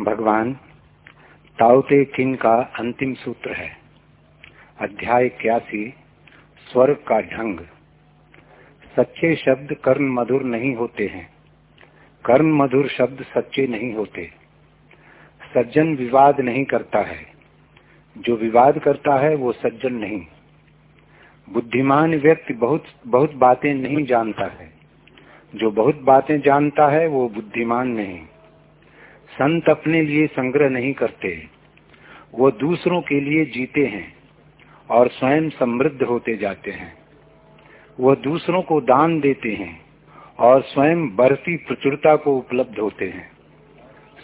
भगवान ताओते किंग का अंतिम सूत्र है? अध्याय इक्यासी, स्वर्ग का ढंग। सच्चे शब्द कर्ण मधुर नहीं होते हैं। कर्ण मधुर शब्द सच्चे नहीं होते। सज्जन विवाद नहीं करता है। जो विवाद करता है, वो सज्जन नहीं। बुद्धिमान व्यक्ति बहुत बहुत बातें नहीं जानता है। जो बहुत बातें जानता है, वो बुद्धिमान नहीं। संत अपने लिए संग्रह नहीं करते। वो दूसरों के लिए जीते हैं और स्वयं समृद्ध होते जाते हैं। वह दूसरों को दान देते हैं और स्वयं बढ़ती प्रचुरता को उपलब्ध होते हैं।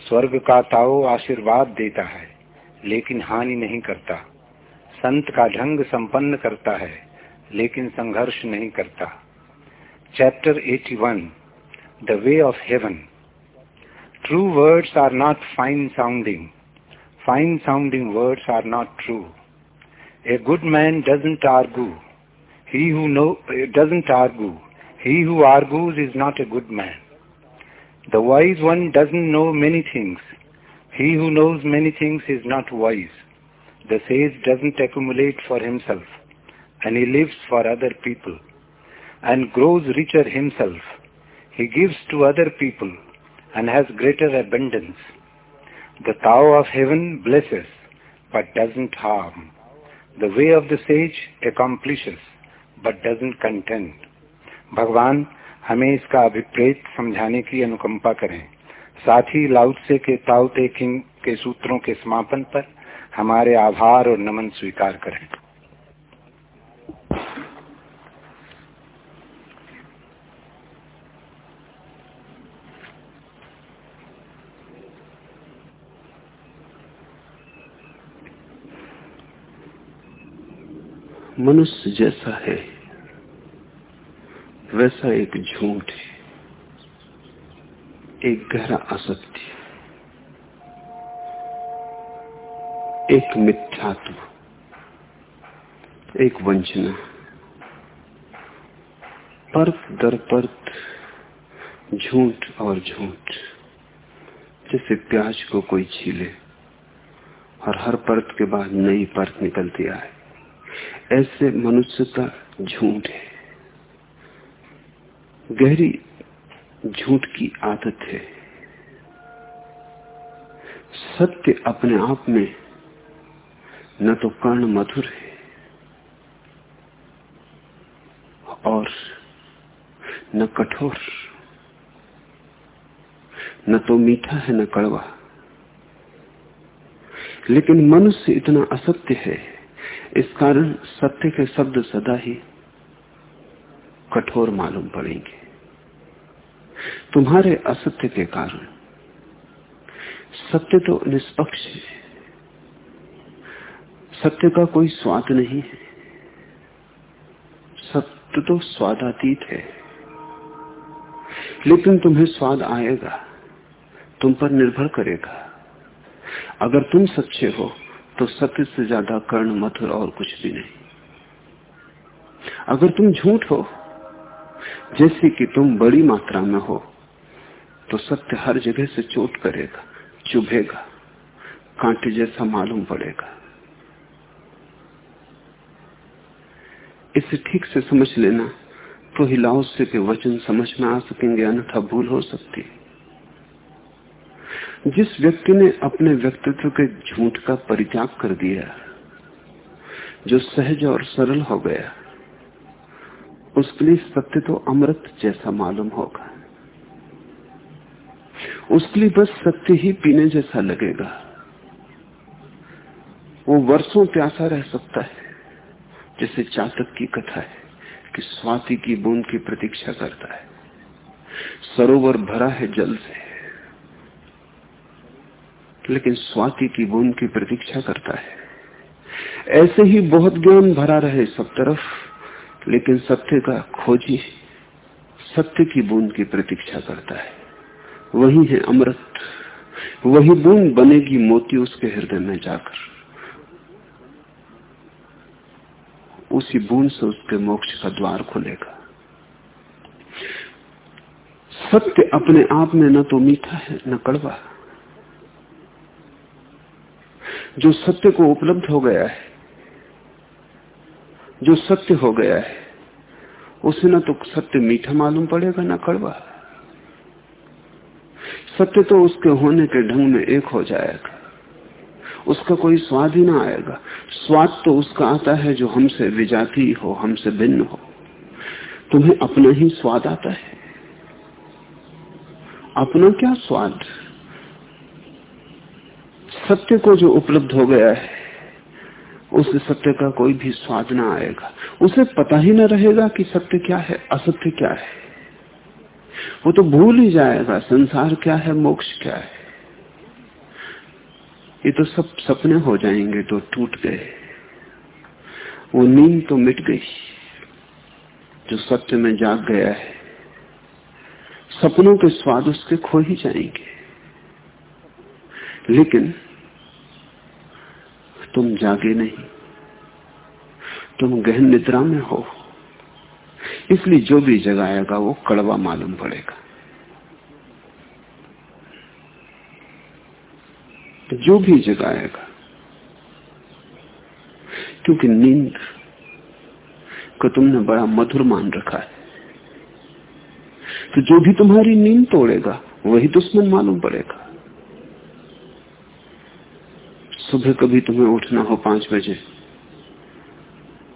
स्वर्ग का ताओ आशीर्वाद देता है, लेकिन हानि नहीं करता। संत का ढंग संपन्न करता है, लेकिन संघर्ष नहीं करता। Chapter 81 the way of heaven True words are not fine sounding. Fine sounding words are not true. A good man doesn't argue. He who know, eh, doesn't argue. He who argues is not a good man. The wise one doesn't know many things. He who knows many things is not wise. The sage doesn't accumulate for himself, and he lives for other people, and grows richer himself. He gives to other people, and has greater abundance. The Tao of heaven blesses, but doesn't harm. The way of the sage accomplishes, but doesn't contend. भगवान हमें इसका अभिप्रेत समझाने की अनुकंपा करें साथ ही लाउत्से के ताउ ते किंग के सूत्रों के समापन पर हमारे आभार और नमन स्वीकार करें मनुष्य जैसा है, वैसा एक झूठ है, एक गहरा असत्य एक मिथ्यात्व, एक वंचना परत दर परत झूठ और झूठ, जैसे प्याज को कोई छीले और हर परत के बाद नई परत निकलती आए। ऐसे मनुष्य का झूठ है। गहरी झूठ की आदत है। सत्य अपने आप में न तो कर्ण मधुर है और न कठोर, न तो मीठा है, न कड़वा। लेकिन मनुष्य इतना असत्य है इस कारण सत्य के शब्द सदा ही कठोर मालूम पड़ेंगे। तुम्हारे असत्य के कारण सत्य तो निष्पक्ष है। सत्य का कोई स्वाद नहीं है। सत्य तो स्वादातीत है। लेकिन तुम्हें स्वाद आएगा, तुम पर निर्भर करेगा। अगर तुम सच्चे हो तो सत्य से ज़्यादा कर्ण मथुर और कुछ भी नहीं। अगर तुम झूठ हो, जैसे कि तुम बड़ी मात्रा में हो तो सत्य हर जगह से चोट करेगा, चुभेगा, कांटे जैसा मालूम पड़ेगा। इसे ठीक से समझ लेना तो ही लाओसे के वचन समझ में आ सकेंगे, अन्यथा भूल हो सकती है। जिस व्यक्ति ने अपने व्यक्तित्व के झूठ का परित्याग कर दिया, जो सहज और सरल हो गया, उसके लिए सत्य तो अमृत जैसा मालूम होगा। उसके लिए बस सत्य ही पीने जैसा लगेगा। वो वर्षों प्यासा रह सकता है, जैसे चातक की कथा है कि स्वाति की बूंद की प्रतीक्षा करता है। सरोवर भरा है जल से। लेकिन स्वाति की बूंद की प्रतीक्षा करता है। ऐसे ही बहुत ज्ञान भरा रहे सब तरफ़, लेकिन सत्य का खोजी सत्य की बूंद की प्रतीक्षा करता है। वही है अमृत। वही बूंद बनेगी मोती उसके हृदय में जाकर। उसी बूंद से उसके मोक्ष का द्वार खुलेगा। सत्य अपने आप में न तो मीठा है, न कड़वा। जो सत्य को उपलब्ध हो गया है, जो सत्य हो गया है, उसे ना तो सत्य मीठा मालूम पड़ेगा, ना कड़वा। सत्य तो उसके होने के ढंग में एक हो जाएगा। उसका कोई स्वाद ही ना आएगा। स्वाद तो उसका आता है जो हमसे विजाती हो, हमसे भिन्न हो। तुम्हें अपना ही स्वाद आता है। अपना क्या स्वाद? सत्य को जो उपलब्ध हो गया है, उस सत्य का कोई भी स्वाद ना आएगा। उसे पता ही ना रहेगा कि सत्य क्या है, असत्य क्या है। वो तो भूल ही जाएगा, संसार क्या है, मोक्ष क्या है। ये तो सब सपने हो जाएँगे तो टूट गए। वो नींद तो मिट गई, जो सत्य में जाग गया है। सपनों के स्वाद उसके खो ही जाएँगे। लेकिन तुम जागे नहीं। तुम गहन निद्रा में हो। इसलिए जो भी जगाएगा वो कड़वा मालूम पड़ेगा। तो जो भी जगाएगा क्योंकि नींद को तुमने बड़ा मधुर मान रखा है। तो जो भी तुम्हारी नींद तोड़ेगा, वही दुश्मन मालूम पड़ेगा। सुबह कभी तुम्हें उठना हो पाँच बजे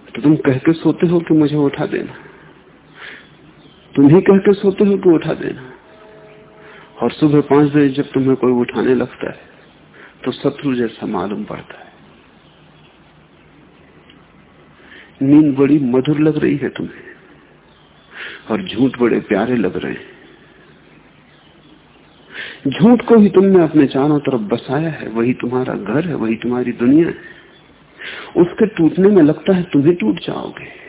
तो तुम कह के सोते हो कि मुझे उठा देना। तुम ही कह के सोते हो कि उठा देना। और सुबह पाँच बजे जब तुम्हें कोई उठाने लगता है तो शत्रु जैसा मालूम पड़ता है। नींद बड़ी मधुर लग रही है तुम्हें, और झूठ बड़े प्यारे लग रहे हैं। झूठ को ही तुमने अपने चारों तरफ़ बसाया है, वही तुम्हारा घर है, वही तुम्हारी दुनिया है। उसके टूटने में लगता है तुम टूट जाओगे।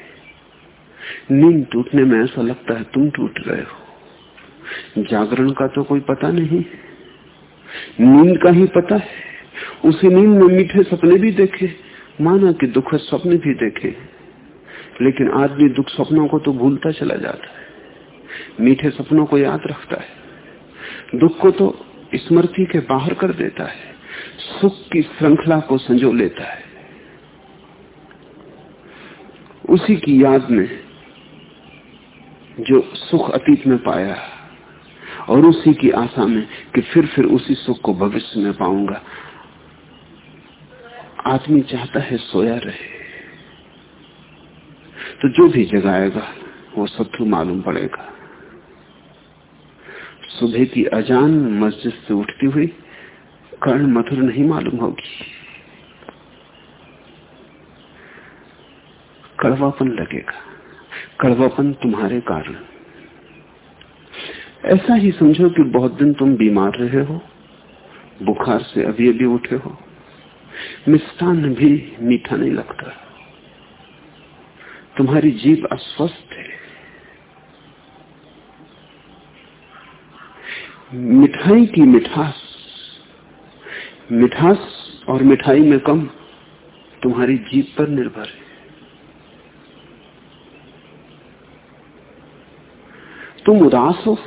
नींद टूटने में ऐसा लगता है तुम टूट रहे हो। जागरण का तो कोई पता नहीं। नींद का ही पता है। उसी नींद में मीठे सपने भी देखे, माना कि दुख स्वप्न भी देखे। लेकिन आदमी दुख सपनों को तो भूलता चला जाता है। मीठे सपनों को याद रखता है। दुख को तो स्मृति के बाहर कर देता है, सुख की श्रृंखला को संजो लेता है। उसी की याद में जो सुख अतीत में पाया और उसी की आशा में कि फिर फिर उसी सुख को भविष्य में पाऊँगा, आदमी चाहता है सोया रहे। तो जो भी जगाएगा, वो शत्रु मालूम पड़ेगा। सुबह की अजान मस्जिद से उठती हुई कर्ण मधुर नहीं मालूम होगी। कड़वापन लगेगा। कड़वापन तुम्हारे कारण। ऐसा ही समझो कि बहुत दिन तुम बीमार रहे हो, बुखार से अभी अभी उठे हो। मिष्टान भी मीठा नहीं लगता। तुम्हारी जीव अस्वस्थ है। मिठाई की मिठास। मिठास और मिठाई में कम तुम्हारी जीव पर निर्भर है। तुम उदास हो।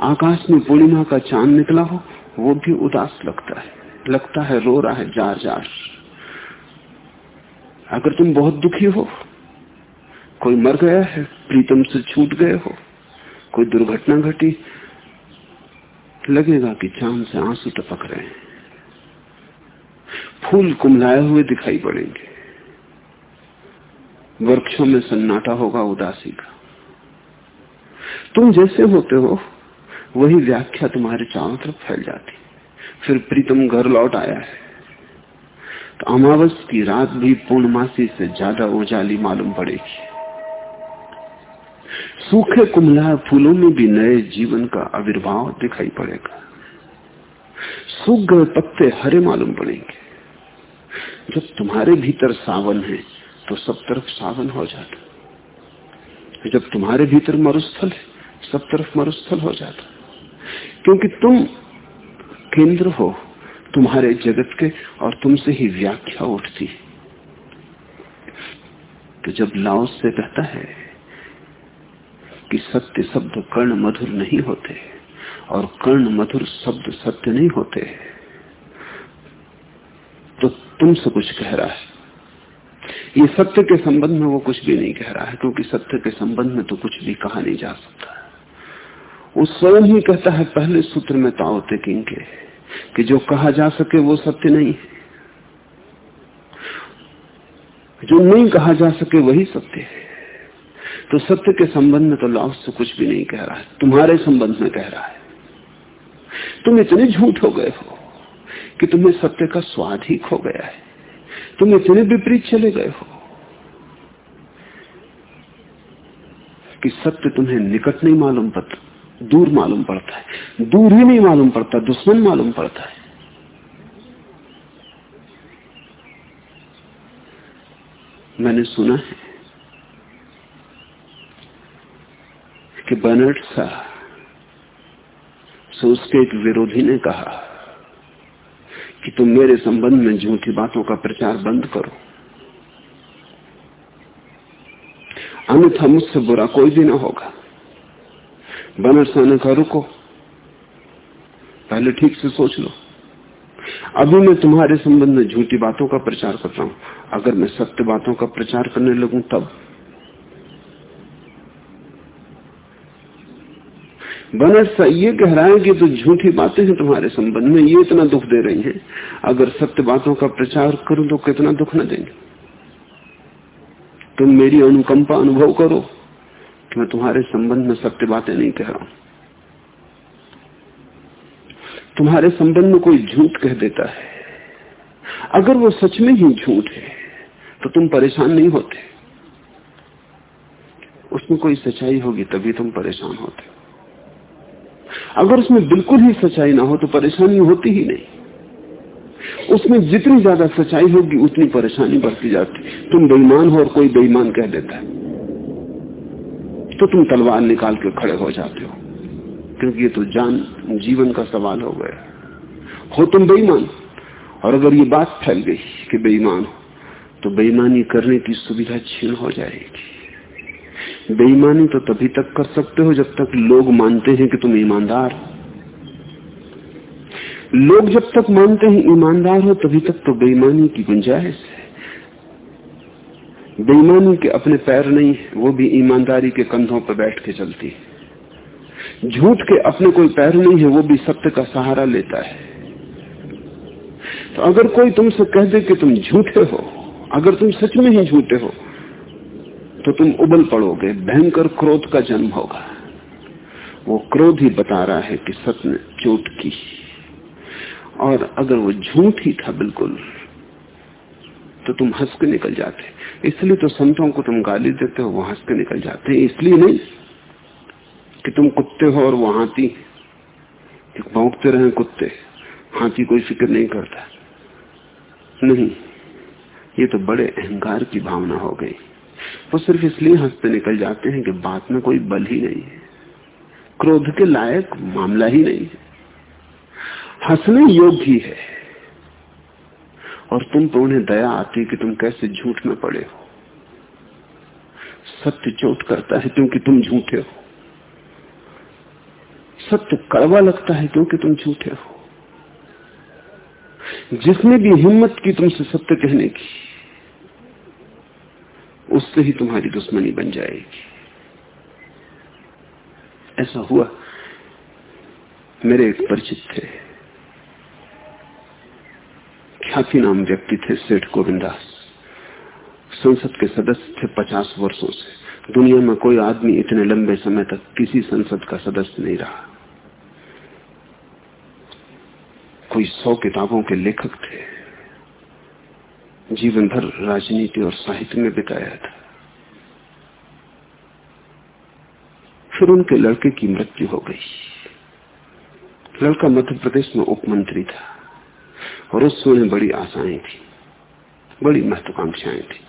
आकाश में पूर्णिमा का चाँद निकला हो, वो भी उदास लगता है। लगता है रो रहा है जार जार। अगर तुम बहुत दुखी हो, कोई मर गया है, प्रीतम से छूट गए हो, कोई दुर्घटना घटी लगेगा कि चाँद से आँसू टपक रहे हैं। फूल कुमलाए हुए दिखाई पड़ेंगे। वृक्षों में सन्नाटा होगा उदासी का। तुम जैसे होते हो, वही व्याख्या तुम्हारे चारों तरफ़ फैल जाती। फिर प्रीतम घर लौट आया है। तो अमावस की रात भी पूर्णमासी से ज़्यादा उजाली मालूम पड़ेगी। सूखे कुमला फूलों में भी नए जीवन का आविर्भाव दिखाई पड़ेगा। सूख गए पत्ते हरे मालूम पड़ेंगे। जब तुम्हारे भीतर सावन है तो सब तरफ़ सावन हो जाता। जब तुम्हारे भीतर मरुस्थल है, सब तरफ़ मरुस्थल हो जाता। क्योंकि तुम केंद्र हो, तुम्हारे जगत के और तुमसे ही व्याख्या उठती है। तो जब लाओ से कहता है कि सत्य शब्द कर्ण मधुर नहीं होते और कर्ण मधुर शब्द सत्य नहीं होते। तो तुमसे कुछ कह रहा है। ये सत्य के संबंध में वो कुछ भी नहीं कह रहा है, क्योंकि सत्य के संबंध में तो कुछ भी कहा नहीं जा सकता। वो स्वयं ही कहता है, पहले सूत्र में ताओते किंग के, कि जो कहा जा सके वो सत्य नहीं है। जो नहीं कहा जा सके वही सत्य है। तो सत्य के संबंध में तो लाओस से कुछ भी नहीं कह रहा है। तुम्हारे संबंध में कह रहा है। तुम इतने झूठ हो गए हो कि तुम्हें सत्य का स्वाद ही खो गया है। तुम इतने विपरीत चले गए हो कि सत्य तुम्हें निकट नहीं मालूम पड़ता, दूर मालूम पड़ता है। दूर ही नहीं मालूम पड़ता, दुश्मन मालूम पड़ता है। मैंने सुना है कि बर्नर्ड सा से उसके एक विरोधी ने कहा कि तुम मेरे संबंध में झूठी बातों का प्रचार बंद करो। अन्यथा मुझसे बुरा कोई भी ना होगा। बनर ने कहा रुको। पहले ठीक से सोच लो। अभी मैं तुम्हारे संबंध में झूठी बातों का प्रचार कर रहा हूँ। अगर मैं सत्य बातों का प्रचार करने लगूं तब। बनरसा ये कह रहा है कि तो झूठी बातें हैं तुम्हारे संबंध में, ये इतना दुख दे रही हैं। अगर सत्य बातों का प्रचार करूँ तो कितना दुख न देंगे। तुम मेरी अनुकंपा अनुभव करो कि मैं तुम्हारे संबंध में सत्य बातें नहीं कह रहा हूँ। तुम्हारे संबंध में कोई झूठ कह देता है। अगर वो सच में ही झूठ है तो तुम परेशान नहीं होते। उसमें कोई सच्चाई होगी तभी तुम परेशान होते। अगर उसमें बिल्कुल ही सच्चाई ना हो तो परेशानी होती ही नहीं। उसमें जितनी ज़्यादा सच्चाई होगी, उतनी परेशानी बढ़ती जाती। तुम बेईमान हो और कोई बेईमान कह देता है। तो तुम तलवार निकाल के खड़े हो जाते हो। क्योंकि ये तो जान, जीवन का सवाल हो गया। हो तुम बेईमान। और अगर ये बात फैल गई कि बेईमान हो तो बेईमानी करने की सुविधा छीन हो जाएगी। बेईमानी तो तभी तक कर सकते हो जब तक लोग मानते हैं कि तुम ईमानदार लोग जब तक मानते हैं ईमानदार हो, तभी तक तो बेईमानी की गुंजाइश है। बेईमानी के अपने पैर नहीं है, वो भी ईमानदारी के कंधों पर बैठ के चलती है। झूठ के अपने कोई पैर नहीं है, वो भी सत्य का सहारा लेता है। तो अगर कोई तुमसे कह दे कि तुम झूठे हो, अगर तुम सच में ही झूठे हो तो तुम उबल पड़ोगे, भयंकर क्रोध का जन्म होगा। वो क्रोध ही बता रहा है कि सत्य ने चोट की। और अगर वो झूठ ही था बिल्कुल तो तुम हंस के निकल जाते। इसलिए तो संतों को तुम गाली देते हो, वो हंस के निकल जाते हैं। इसलिए नहीं कि तुम कुत्ते हो और वो हाथी भोंकते रहे कुत्ते। हाथी कोई फ़िक्र नहीं करता। नहीं, ये तो बड़े अहंकार की भावना हो गई। वो सिर्फ़ इसलिए हँसते निकल जाते हैं कि बात में कोई बल ही नहीं है। क्रोध के लायक मामला ही नहीं है। हंसने योग्य ही और तुम तो उन्हें दया आती कि तुम कैसे झूठ में पड़े हो। सत्य चोट करता है क्योंकि तुम झूठे हो। सत्य कड़वा लगता है क्योंकि तुम झूठे हो। जिसने भी हिम्मत की तुमसे सत्य कहने की उससे ही तुम्हारी दुश्मनी बन जाएगी। ऐसा हुआ। मेरे एक परिचित थे। ख्याति नाम व्यक्ति थे सेठ गोविंदास। संसद के सदस्य थे पचास वर्षों से। दुनिया में कोई आदमी इतने लंबे समय तक किसी संसद का सदस्य नहीं रहा। कोई सौ किताबों के लेखक थे। जीवन भर राजनीति और साहित्य में बिताया था। फिर उनके लड़के की मृत्यु हो गई। लड़का मध्य प्रदेश में उप मंत्री था और उससे उन्हें बड़ी आशाएँ थी, बड़ी महत्वाकांक्षाएँ थी।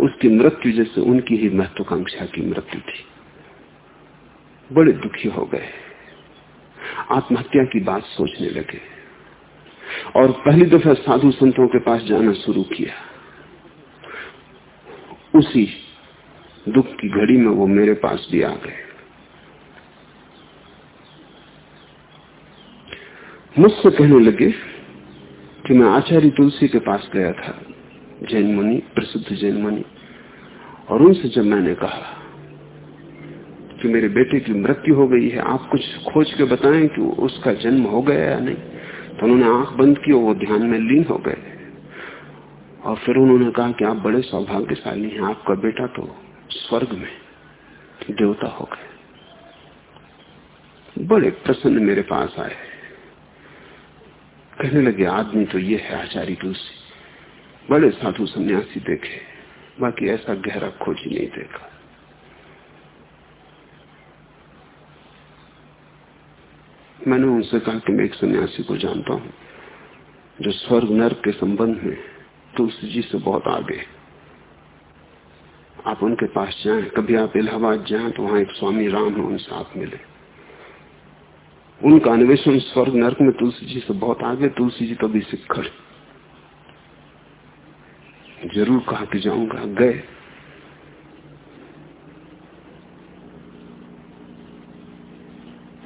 उसकी मृत्यु जैसे उनकी ही महत्वाकांक्षा की मृत्यु थी। बड़े दुखी हो गए, आत्महत्या की बात सोचने लगे। और पहली दफ़ा साधु संतों के पास जाना शुरू किया। उसी दुख की घड़ी में वो मेरे पास भी आ गए। मुझसे कहने लगे कि मैं आचार्य तुलसी के पास गया था, जैन मुनि, प्रसिद्ध जैन मुनि, और उनसे जब मैंने कहा कि मेरे बेटे की मृत्यु हो गई है, आप कुछ खोज के बताएँ कि उसका जन्म हो गया या नहीं। तो उन्होंने आँख बंद की वो ध्यान में लीन हो गए। और फिर उन्होंने कहा कि आप बड़े सौभाग्यशाली हैं, आपका बेटा तो स्वर्ग में देवता हो गए। बड़े प्रसन्न मेरे पास आए। कहने लगे, आदमी तो ये है आचार्य तुलसी। बड़े साधु सन्यासी देखे, बाकी ऐसा गहरा खोज नहीं देखा। मैंने उनसे कहा कि मैं एक सन्यासी को जानता हूँ, जो स्वर्ग, नर्क के संबंध में तुलसी जी से बहुत आगे आप उनके पास जाएँ, कभी आप इलाहाबाद जाएँ तो वहाँ एक स्वामी राम है, उनसे आप मिले। उनका अन्वेषण स्वर्ग, नर्क में तुलसी जी से बहुत आगे, तुलसी जी कभी सिक्खड़ ज़रूर कहा कि जाऊँगा, गए।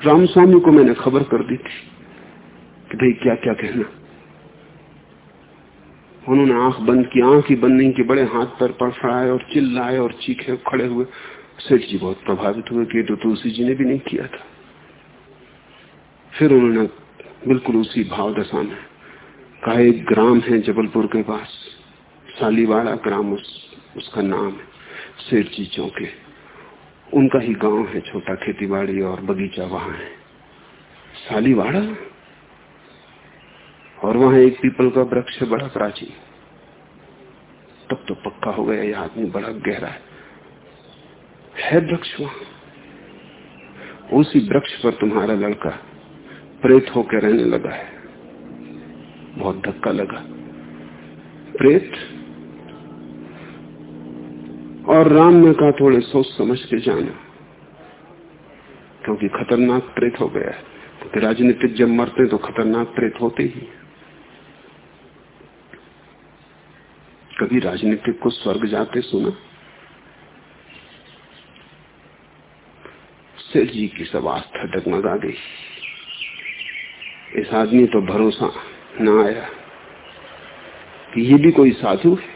रामस्वामी को मैंने खबर कर दी थी कि भाई क्या क्या कहना। उन्होंने आँख बंद की आँख ही बंद नहीं की बड़े हाथ पर पड़फड़ाए और चिल्लाए और चीखे खड़े हुए। सेठ जी बहुत प्रभावित हुए कि तो तुलसी जी ने भी नहीं किया था। फिर उन्होंने बिल्कुल उसी भाव दशा में कहा एक ग्राम है जबलपुर के पास सालीवाड़ा ग्राम उस, उसका नाम है। सेठ जी चौके। उनका ही गाँव है, छोटा खेतीबाड़ी और बगीचा वहाँ है। सालीवाड़ा? और वहाँ एक पीपल का वृक्ष है, बड़ा प्राचीन। तब तो पक्का हो गया, यह आदमी बड़ा गहरा है। है वृक्ष वहाँ। उसी वृक्ष पर तुम्हारा लड़का प्रेत होकर रहने लगा है। बहुत धक्का लगा। प्रेत और राम ने कहा, थोड़े सोच समझ के जाना। क्योंकि खतरनाक प्रेत हो गया है। क्योंकि राजनीतिक जब मरते तो खतरनाक प्रेत होते ही। कभी राजनीतिक को स्वर्ग जाते सुना? सेठ जी की सब आस्था डगमगा गई। इस आदमी तो भरोसा न आया कि ये भी कोई साधु है।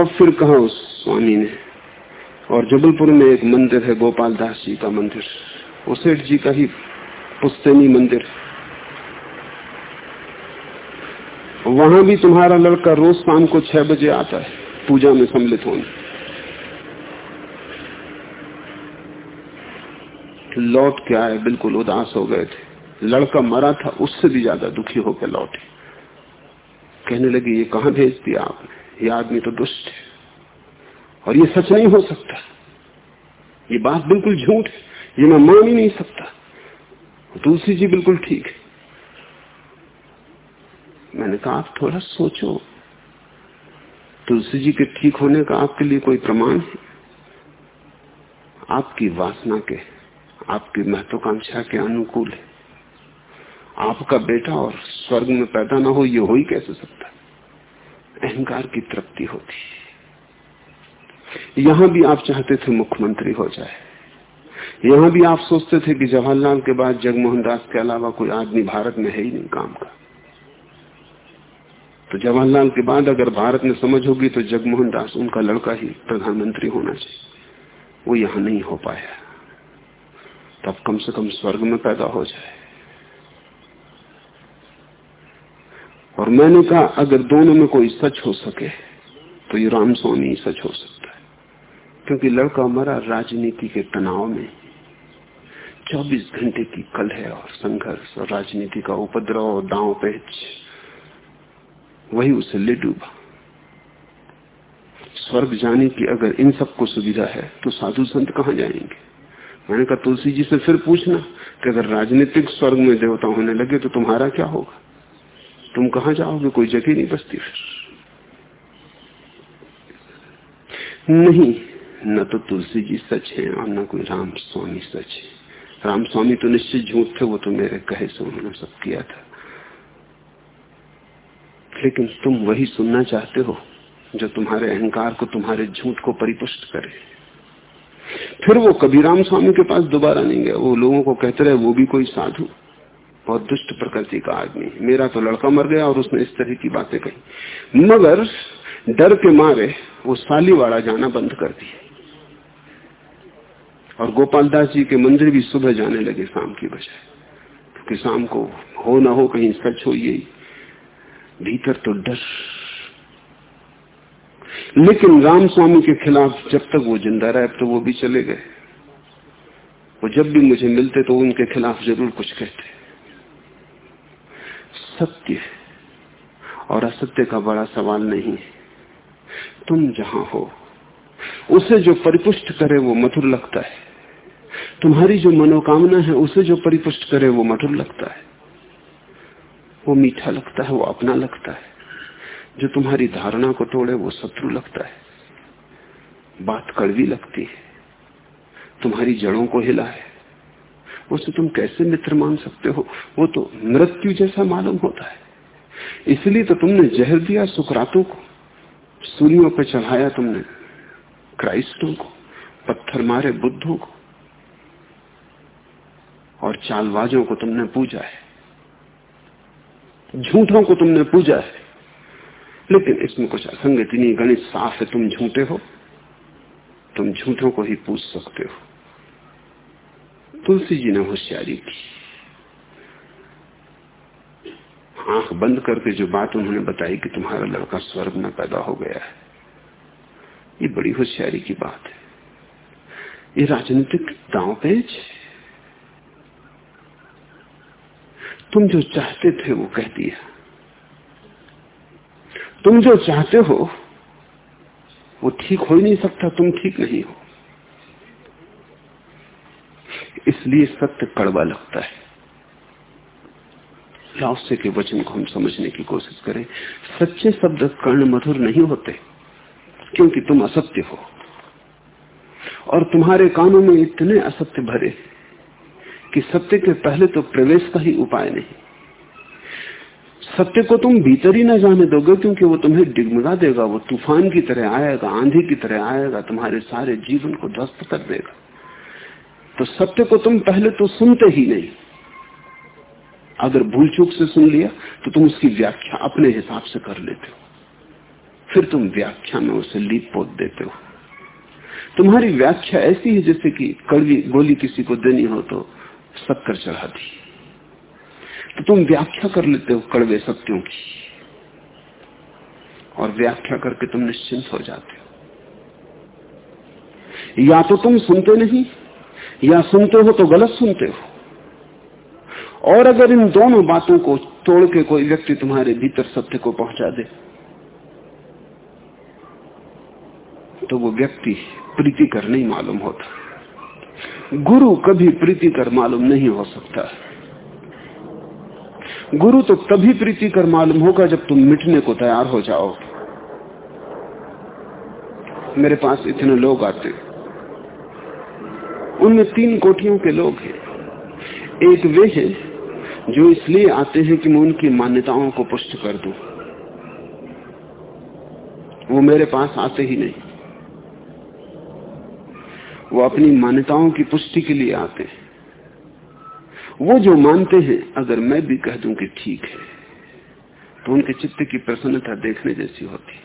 और फिर कहा उस स्वामी ने, और जबलपुर में एक मंदिर है, गोपाल दास जी का मंदिर। वो सेठ जी का ही पुस्तैनी मंदिर। वहाँ भी तुम्हारा लड़का रोज शाम को छह बजे आता है, पूजा में सम्मिलित होने। लौट के आए, बिल्कुल उदास हो गए थे। लड़का मरा था, उससे भी ज़्यादा दुखी होकर लौटे। कहने लगे, ये कहा भेज दिया आपने? ये आदमी तो दुष्ट है। और ये सच नहीं हो सकता। ये बात बिल्कुल झूठ है। ये मैं मान ही नहीं सकता। तुलसी जी बिल्कुल ठीक है। मैंने कहा, आप थोड़ा सोचो। तुलसी जी के ठीक होने का आपके लिए कोई प्रमाण है? आपकी वासना के, आपकी महत्वाकांक्षा के अनुकूल है। आपका बेटा और स्वर्ग में पैदा ना हो, ये हो ही कैसे सकता? अहंकार की तृप्ति होती यहाँ भी आप चाहते थे मुख्यमंत्री हो जाए। यहाँ भी आप सोचते थे कि जवाहरलाल के बाद जगमोहन दास के अलावा कोई आदमी भारत में है ही नहीं काम का। तो जवाहरलाल के बाद अगर भारत में समझ होगी तो जगमोहन दास उनका लड़का ही प्रधानमंत्री होना चाहिए। वो यहाँ नहीं हो पाया। तब कम से कम स्वर्ग में पैदा हो जाए। और मैंने कहा, अगर दोनों में कोई सच हो सके तो ये राम स्वामी सच हो सकता है। क्योंकि लड़का मरा राजनीति के तनाव में। 24 घंटे की कल है और संघर्ष और राजनीति का उपद्रव और दांव पेच। वही उसे ले डूबा। स्वर्ग जाने की अगर इन सबको सुविधा है तो साधु संत कहा जाएँगे? मैंने कहा, तुलसी जी से फिर पूछना कि अगर राजनीतिक स्वर्ग में देवता होने लगे तो तुम्हारा क्या होगा? तुम कहा जाओगे? कोई जगह नहीं बचती फिर। नहीं, न तो तुलसी जी सच है और न कोई राम स्वामी सच है। राम स्वामी तो निश्चित झूठ थे, वो तो मेरे कहे से उन्होंने सब किया था। लेकिन तुम वही सुनना चाहते हो, जो तुम्हारे अहंकार को, तुम्हारे झूठ को परिपुष्ट करे। फिर वो कभी राम स्वामी के पास दोबारा नहीं गया। वो लोगों को कहते रहे, वो भी कोई साधु। बहुत दुष्ट प्रकृति का आदमी मेरा तो लड़का मर गया और उसने इस तरह की बातें कही। मगर डर के मारे वो सालीवाड़ा जाना बंद कर दिया। और गोपाल दास जी के मंदिर भी सुबह जाने लगे शाम की बजाय। क्योंकि शाम को हो ना हो कहीं सच हो यही भीतर तो डर। लेकिन राम स्वामी के खिलाफ जब तक वो ज़िंदा रहे तो वो भी चले गए। वो जब भी मुझे मिलते तो उनके खिलाफ ज़रूर कुछ कहते। सत्य और असत्य का बड़ा सवाल नहीं है। तुम जहाँ हो, उसे जो परिपुष्ट करे वो मधुर लगता है। तुम्हारी जो मनोकामना है, उसे जो परिपुष्ट करे वो मधुर लगता है। वो मीठा लगता है, वो अपना लगता है। जो तुम्हारी धारणा को तोड़े, वो शत्रु लगता है। बात कड़वी लगती है। तुम्हारी जड़ों को हिला है। उसे तुम कैसे मित्र मान सकते हो? वो तो मृत्यु जैसा मालूम होता है। इसलिए तो तुमने जहर दिया सुकरातों को सूर्यों पर चढ़ाया तुमने क्राइस्टों को, पत्थर मारे बुद्धों को, और चालबाजों को तुमने पूजा है। झूठों को तुमने पूजा है। लेकिन इसमें कुछ असंगति नहीं, गणित साफ़ है, तुम झूठे हो, तुम झूठों को ही पूछ सकते हो। तुलसी जी ने होशियारी की। आँख बंद करके जो बात उन्होंने बताई कि तुम्हारा लड़का स्वर्ग में पैदा हो गया है, ये बड़ी होशियारी की बात है। ये राजनीतिक दांव पेच तुम जो चाहते थे वो कह दिया। तुम जो चाहते हो, वो ठीक हो ही नहीं सकता, तुम ठीक नहीं हो। इसलिए सत्य कड़वा लगता है। लाओसे के वचन को हम समझने की कोशिश करें। सच्चे शब्द कर्ण मधुर नहीं होते, क्योंकि तुम असत्य हो। और तुम्हारे कानों में इतने असत्य भरे कि सत्य के पहले तो प्रवेश का ही उपाय नहीं। सत्य को तुम भीतर ही न जाने दोगे, क्योंकि वो तुम्हें डिगमगा देगा। वो तूफ़ान की तरह आएगा, आंधी की तरह आएगा, तुम्हारे सारे जीवन को ध्वस्त कर देगा। तो सत्य को तुम पहले तो सुनते ही नहीं। अगर भूल चूक से सुन लिया तो तुम उसकी व्याख्या अपने हिसाब से कर लेते हो। फिर तुम व्याख्या में उसे लीप पोत देते हो। तुम्हारी व्याख्या ऐसी है जैसे कि कड़वी गोली किसी को देनी हो तो शक्कर चढ़ा दी। तो तुम व्याख्या कर लेते हो कड़वे सत्यों की। और व्याख्या करके तुम निश्चिंत हो जाते हो। या तो तुम सुनते नहीं या सुनते हो तो गलत सुनते हो। और अगर इन दोनों बातों को तोड़ के कोई व्यक्ति तुम्हारे भीतर सत्य को पहुँचा दे तो वो व्यक्ति प्रीति कर नहीं मालूम होता। गुरु कभी प्रीति कर मालूम नहीं हो सकता। गुरु तो तभी प्रीति कर मालूम होगा जब तुम मिटने को तैयार हो जाओ। मेरे पास इतने लोग आते। उनमें तीन कोटियों के लोग हैं। एक वे हैं जो इसलिए आते हैं कि मैं उनकी मान्यताओं को पुष्ट कर दूँ। वो मेरे पास आते ही नहीं। वो अपनी मान्यताओं की पुष्टि के लिए आते हैं। वो जो मानते हैं, अगर मैं भी कह दूँ कि ठीक है तो उनके चित्त की प्रसन्नता देखने जैसी होती।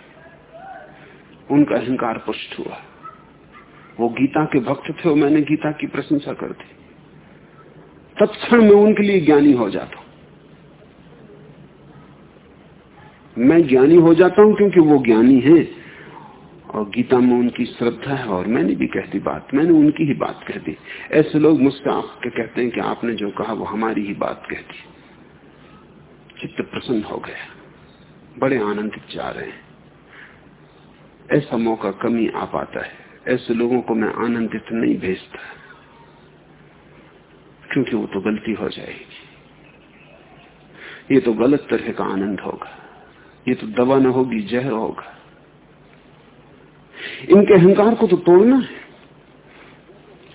उनका अहंकार पुष्ट हुआ। वो गीता के भक्त थे और मैंने गीता की प्रशंसा कर दी तत्क्षण में उनके लिए ज्ञानी हो जाता हूँ। मैं ज्ञानी हो जाता हूँ क्योंकि वो ज्ञानी है और गीता में उनकी श्रद्धा है और मैंने भी कहती बात, मैंने उनकी ही बात कह दी। ऐसे लोग मुझसे आपके कहते हैं कि आपने जो कहा वो हमारी ही बात कहती चित्त प्रसन्न हो गया। बड़े आनंदित जा रहे हैं। ऐसा मौका कमी आ पाता है। ऐसे लोगों को मैं आनंदित नहीं भेजता, क्योंकि वो तो गलती हो जाएगी। ये तो गलत तरह का आनंद होगा, ये तो दवा न होगी, जहर होगा। इनके अहंकार को तो तोड़ना है।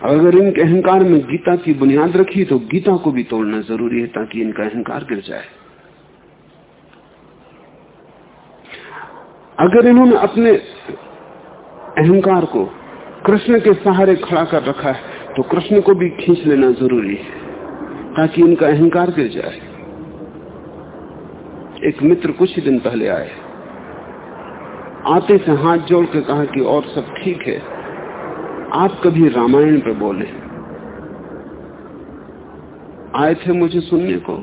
अगर इनके अहंकार में गीता की बुनियाद रखी तो गीता को भी तोड़ना ज़रूरी है, ताकि इनका अहंकार गिर जाए। अगर इन्होंने अपने अहंकार को कृष्ण के सहारे खड़ा कर रखा है तो कृष्ण को भी खींच लेना ज़रूरी है, ताकि इनका अहंकार गिर जाए। एक मित्र कुछ ही दिन पहले आए। आते से हाथ जोड़ के कहा कि और सब ठीक है, आप कभी रामायण पर बोले। आए थे मुझे सुनने को।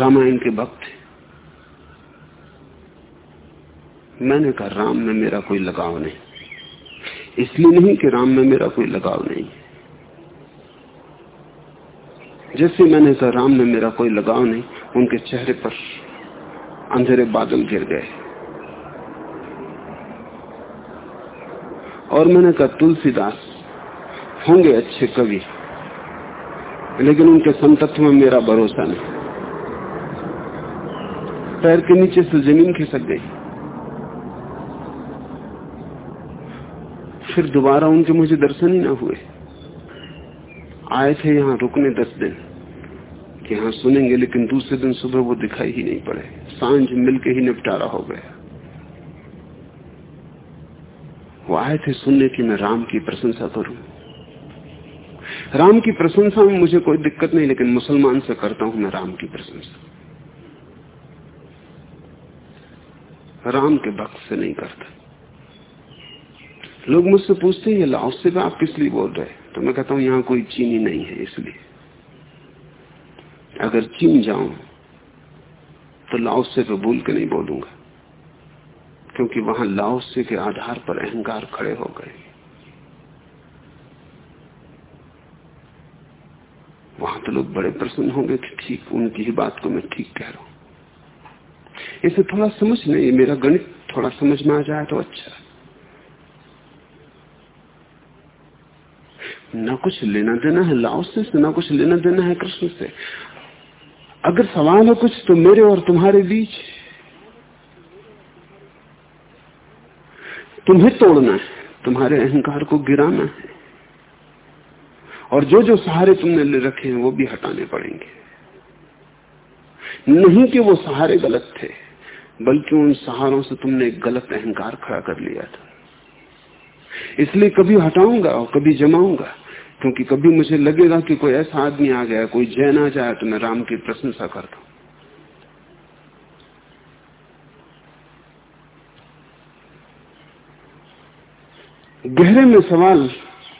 रामायण के भक्त मैंने कहा, राम में मेरा कोई लगाव नहीं। इसलिए नहीं कि राम में मेरा कोई लगाव नहीं। जैसे मैंने कहा, राम में मेरा कोई लगाव नहीं, उनके चेहरे पर अंधेरे बादल गिर गए। और मैंने कहा, तुलसीदास होंगे अच्छे कवि, लेकिन उनके संतत्व में मेरा भरोसा नहीं। पैर के नीचे से ज़मीन खिसक गई। फिर दोबारा उनके मुझे दर्शन ही ना हुए। आए थे यहाँ रुकने दस दिन। कि हाँ सुनेंगे, लेकिन दूसरे दिन सुबह वो दिखाई ही नहीं पड़े। साँझ मिलके ही निपटारा हो गया। वो आए थे सुनने की मैं राम की प्रशंसा करूँ। राम की प्रशंसा में मुझे कोई दिक्कत नहीं, लेकिन मुसलमान से करता हूँ मैं राम की प्रशंसा। राम के भक्त से नहीं करता। लोग मुझसे पूछते हैं लाओ से आप किस लिए बोल रहे हैं? तो मैं कहता हूँ, यहाँ कोई चीनी नहीं है इसलिए। अगर चीन जाऊँ तो लाओसे पे भूल के नहीं बोलूँगा, क्योंकि वहाँ लाओसे के आधार पर अहंकार खड़े हो गए। वहाँ तो लोग बड़े प्रसन्न होंगे कि ठीक, उनकी ही बात को मैं ठीक कह रहा हूँ। इसे थोड़ा समझ नहीं, मेरा गणित थोड़ा समझ में आ जाए तो अच्छा। ना कुछ लेना देना है, लाओ से ना कुछ लेना देना है कृष्ण से। अगर सवाल है कुछ तो मेरे और तुम्हारे बीच। तुम्हें तोड़ना है, तुम्हारे अहंकार को गिराना है। और जो जो सहारे तुमने ले रखे हैं, वो भी हटाने पड़ेंगे। नहीं कि वो सहारे गलत थे, बल्कि उन सहारों से तुमने गलत अहंकार खड़ा कर लिया था। इसलिए कभी हटाऊँगा और कभी जमाऊँगा। क्योंकि कभी मुझे लगेगा कि कोई ऐसा आदमी आ गया, कोई जैन आ जाए तो मैं राम की प्रशंसा करता हूँ। गहरे में सवाल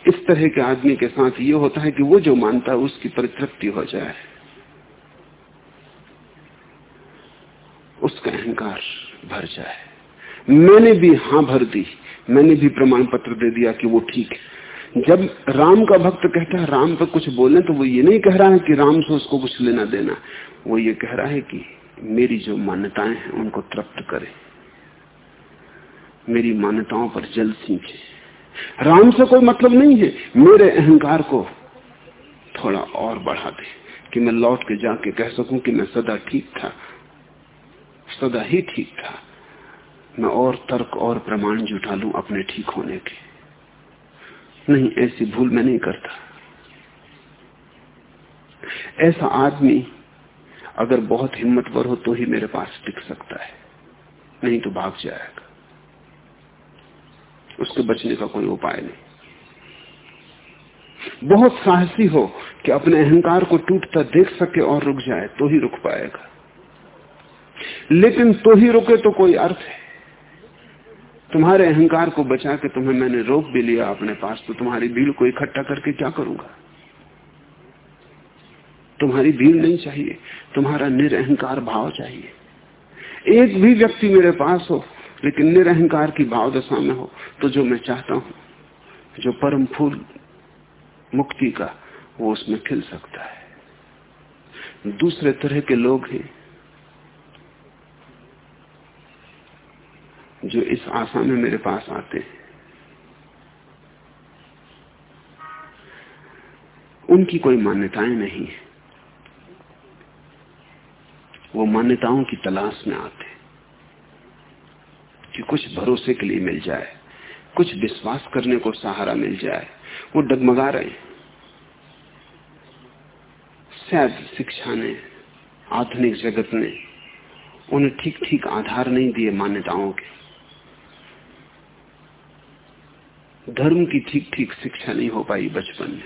इस तरह के आदमी के साथ ये होता है कि वो जो मानता है, उसकी परितृप्ति हो जाए। उसका अहंकार भर जाए। मैंने भी हाँ भर दी, मैंने भी प्रमाण पत्र दे दिया कि वो ठीक है। जब राम का भक्त कहता है, राम पर कुछ बोले तो वो ये नहीं कह रहा है कि राम से उसको कुछ लेना देना। वो ये कह रहा है कि मेरी जो मान्यताएँ हैं, उनको तृप्त करे। मेरी मान्यताओं पर जल सींचे। राम से कोई मतलब नहीं है। मेरे अहंकार को थोड़ा और बढ़ा दे, कि मैं लौट के जाके कह सकूँ कि मैं सदा ठीक था। सदा ही ठीक था। मैं और तर्क और प्रमाण जुटा लू अपने ठीक होने के। नहीं, ऐसी भूल मैं नहीं करता। ऐसा आदमी अगर बहुत हिम्मतवर हो तो ही मेरे पास टिक सकता है, नहीं तो भाग जाएगा। उसके बचने का कोई उपाय नहीं। बहुत साहसी हो कि अपने अहंकार को टूटता देख सके और रुक जाए तो ही रुक पाएगा। लेकिन तो ही रुके तो कोई अर्थ है। तुम्हारे अहंकार को बचा के तुम्हें मैंने रोक भी लिया अपने पास तो तुम्हारी भीड़ को इकट्ठा करके क्या करूँगा? तुम्हारी भीड़ नहीं चाहिए, तुम्हारा निरअहकार भाव चाहिए। एक भी व्यक्ति मेरे पास हो, लेकिन निरअहकार की भाव दशा में हो तो जो मैं चाहता हूँ, जो परम फूल मुक्ति का, वो उसमें खिल सकता है। दूसरे तरह के लोग हैं जो इस आशा में मेरे पास आते हैं। उनकी कोई मान्यताएँ नहीं है। वो मान्यताओं की तलाश में आते कि कुछ भरोसे के लिए मिल जाए, कुछ विश्वास करने को सहारा मिल जाए। वो डगमगा रहे शायद शिक्षा ने, आधुनिक जगत ने उन्हें ठीक ठीक आधार नहीं दिए मान्यताओं के। धर्म की ठीक ठीक शिक्षा नहीं हो पाई बचपन में।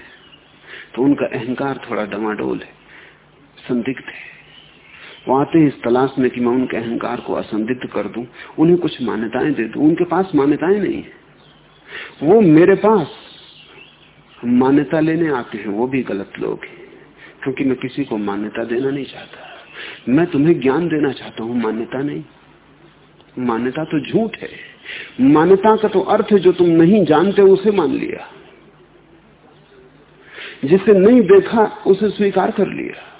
तो उनका अहंकार थोड़ा डमाडोल है, संदिग्ध है। वो आते हैं इस तलाश में कि मैं उनके अहंकार को असंदिग्ध कर दूँ, उन्हें कुछ मान्यताएँ दे दूँ। उनके पास मान्यताएँ नहीं है। वो मेरे पास मान्यता लेने आते हैं, वो भी गलत लोग हैं, क्योंकि मैं किसी को मान्यता देना नहीं चाहता। मैं तुम्हें ज्ञान देना चाहता हूँ, मान्यता नहीं। मान्यता तो झूठ है। मान्यता का तो अर्थ है जो तुम नहीं जानते उसे मान लिया। जिसे नहीं देखा, उसे स्वीकार कर लिया।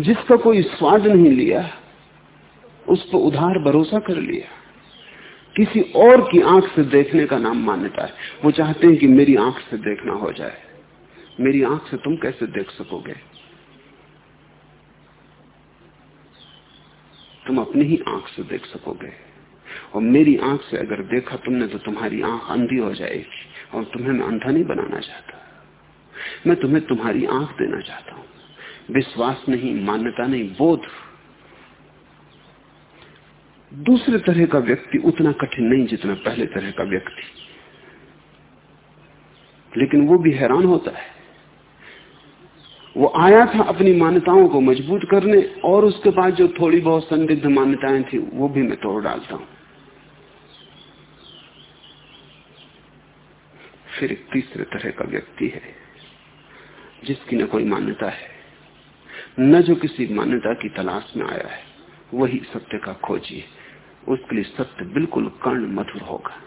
जिसका कोई स्वाद नहीं लिया, उस पर उधार, भरोसा कर लिया। किसी और की आँख से देखने का नाम मान्यता है। वो चाहते हैं कि मेरी आँख से देखना हो जाए। मेरी आँख से तुम कैसे देख सकोगे? तुम अपनी ही आँख से देख सकोगे। और मेरी आँख से अगर देखा तुमने तो तुम्हारी आँख अंधी हो जाएगी और तुम्हें मैं अंधा नहीं बनाना चाहता। मैं तुम्हें तुम्हारी आँख देना चाहता हूँ। विश्वास नहीं, मान्यता नहीं, बोध। दूसरे तरह का व्यक्ति उतना कठिन नहीं जितना पहले तरह का व्यक्ति। लेकिन वो भी हैरान होता है। वो आया था अपनी मान्यताओं को मज़बूत करने और उसके बाद जो थोड़ी बहुत संदिग्ध मान्यताएँ थी, वो भी मैं तोड़ डालता हूँ। फिर एक तीसरे तरह का व्यक्ति है, जिसकी न कोई मान्यता है, न जो किसी मान्यता की तलाश में आया है, वही सत्य का खोजी है। उसके लिए सत्य बिल्कुल कर्ण मधुर होगा।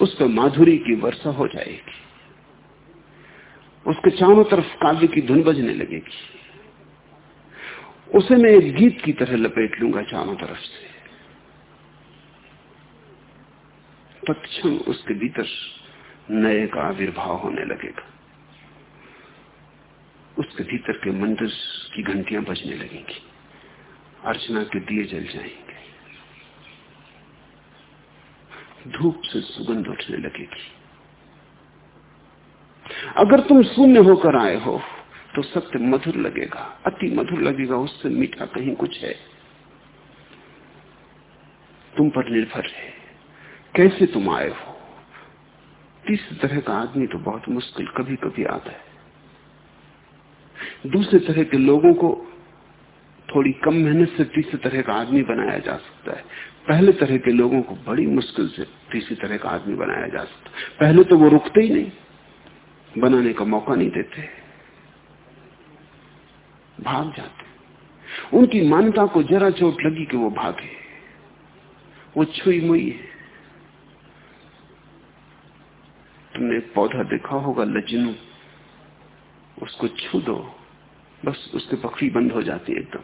उस पर माधुरी की वर्षा हो जाएगी। उसके चारों तरफ़ काव्य की धुन बजने लगेगी। उसे मैं एक गीत की तरह लपेट लूँगा चारों तरफ़ से। तत्क्षण उसके भीतर नए का आविर्भाव होने लगेगा। उसके भीतर के मंदिर की घंटियाँ बजने लगेंगी। अर्चना के दिए जल जाएँगे। धूप से सुगंध उठने लगेगी। अगर तुम शून्य होकर आए हो तो सत्य मधुर लगेगा, अति मधुर लगेगा, उससे मीठा कहीं कुछ है। तुम पर निर्भर है। कैसे तुम आए हो? तीसरी तरह का आदमी तो बहुत मुश्किल कभी कभी आता है। दूसरे तरह के लोगों को थोड़ी कम मेहनत से तीसरे तरह का आदमी बनाया जा सकता है। पहले तरह के लोगों को बड़ी मुश्किल से तीसरी तरह का आदमी बनाया जा सकता है। पहले तो वो रुकते ही नहीं। बनाने का मौका नहीं देते भाग जाते उनकी मान्यता को जरा चोट लगी कि वो भागे। वो छुई मुई है। तुमने पौधा देखा होगा लजनू उसको छू दो। बस उसके पखड़ी बंद हो जाती है एकदम।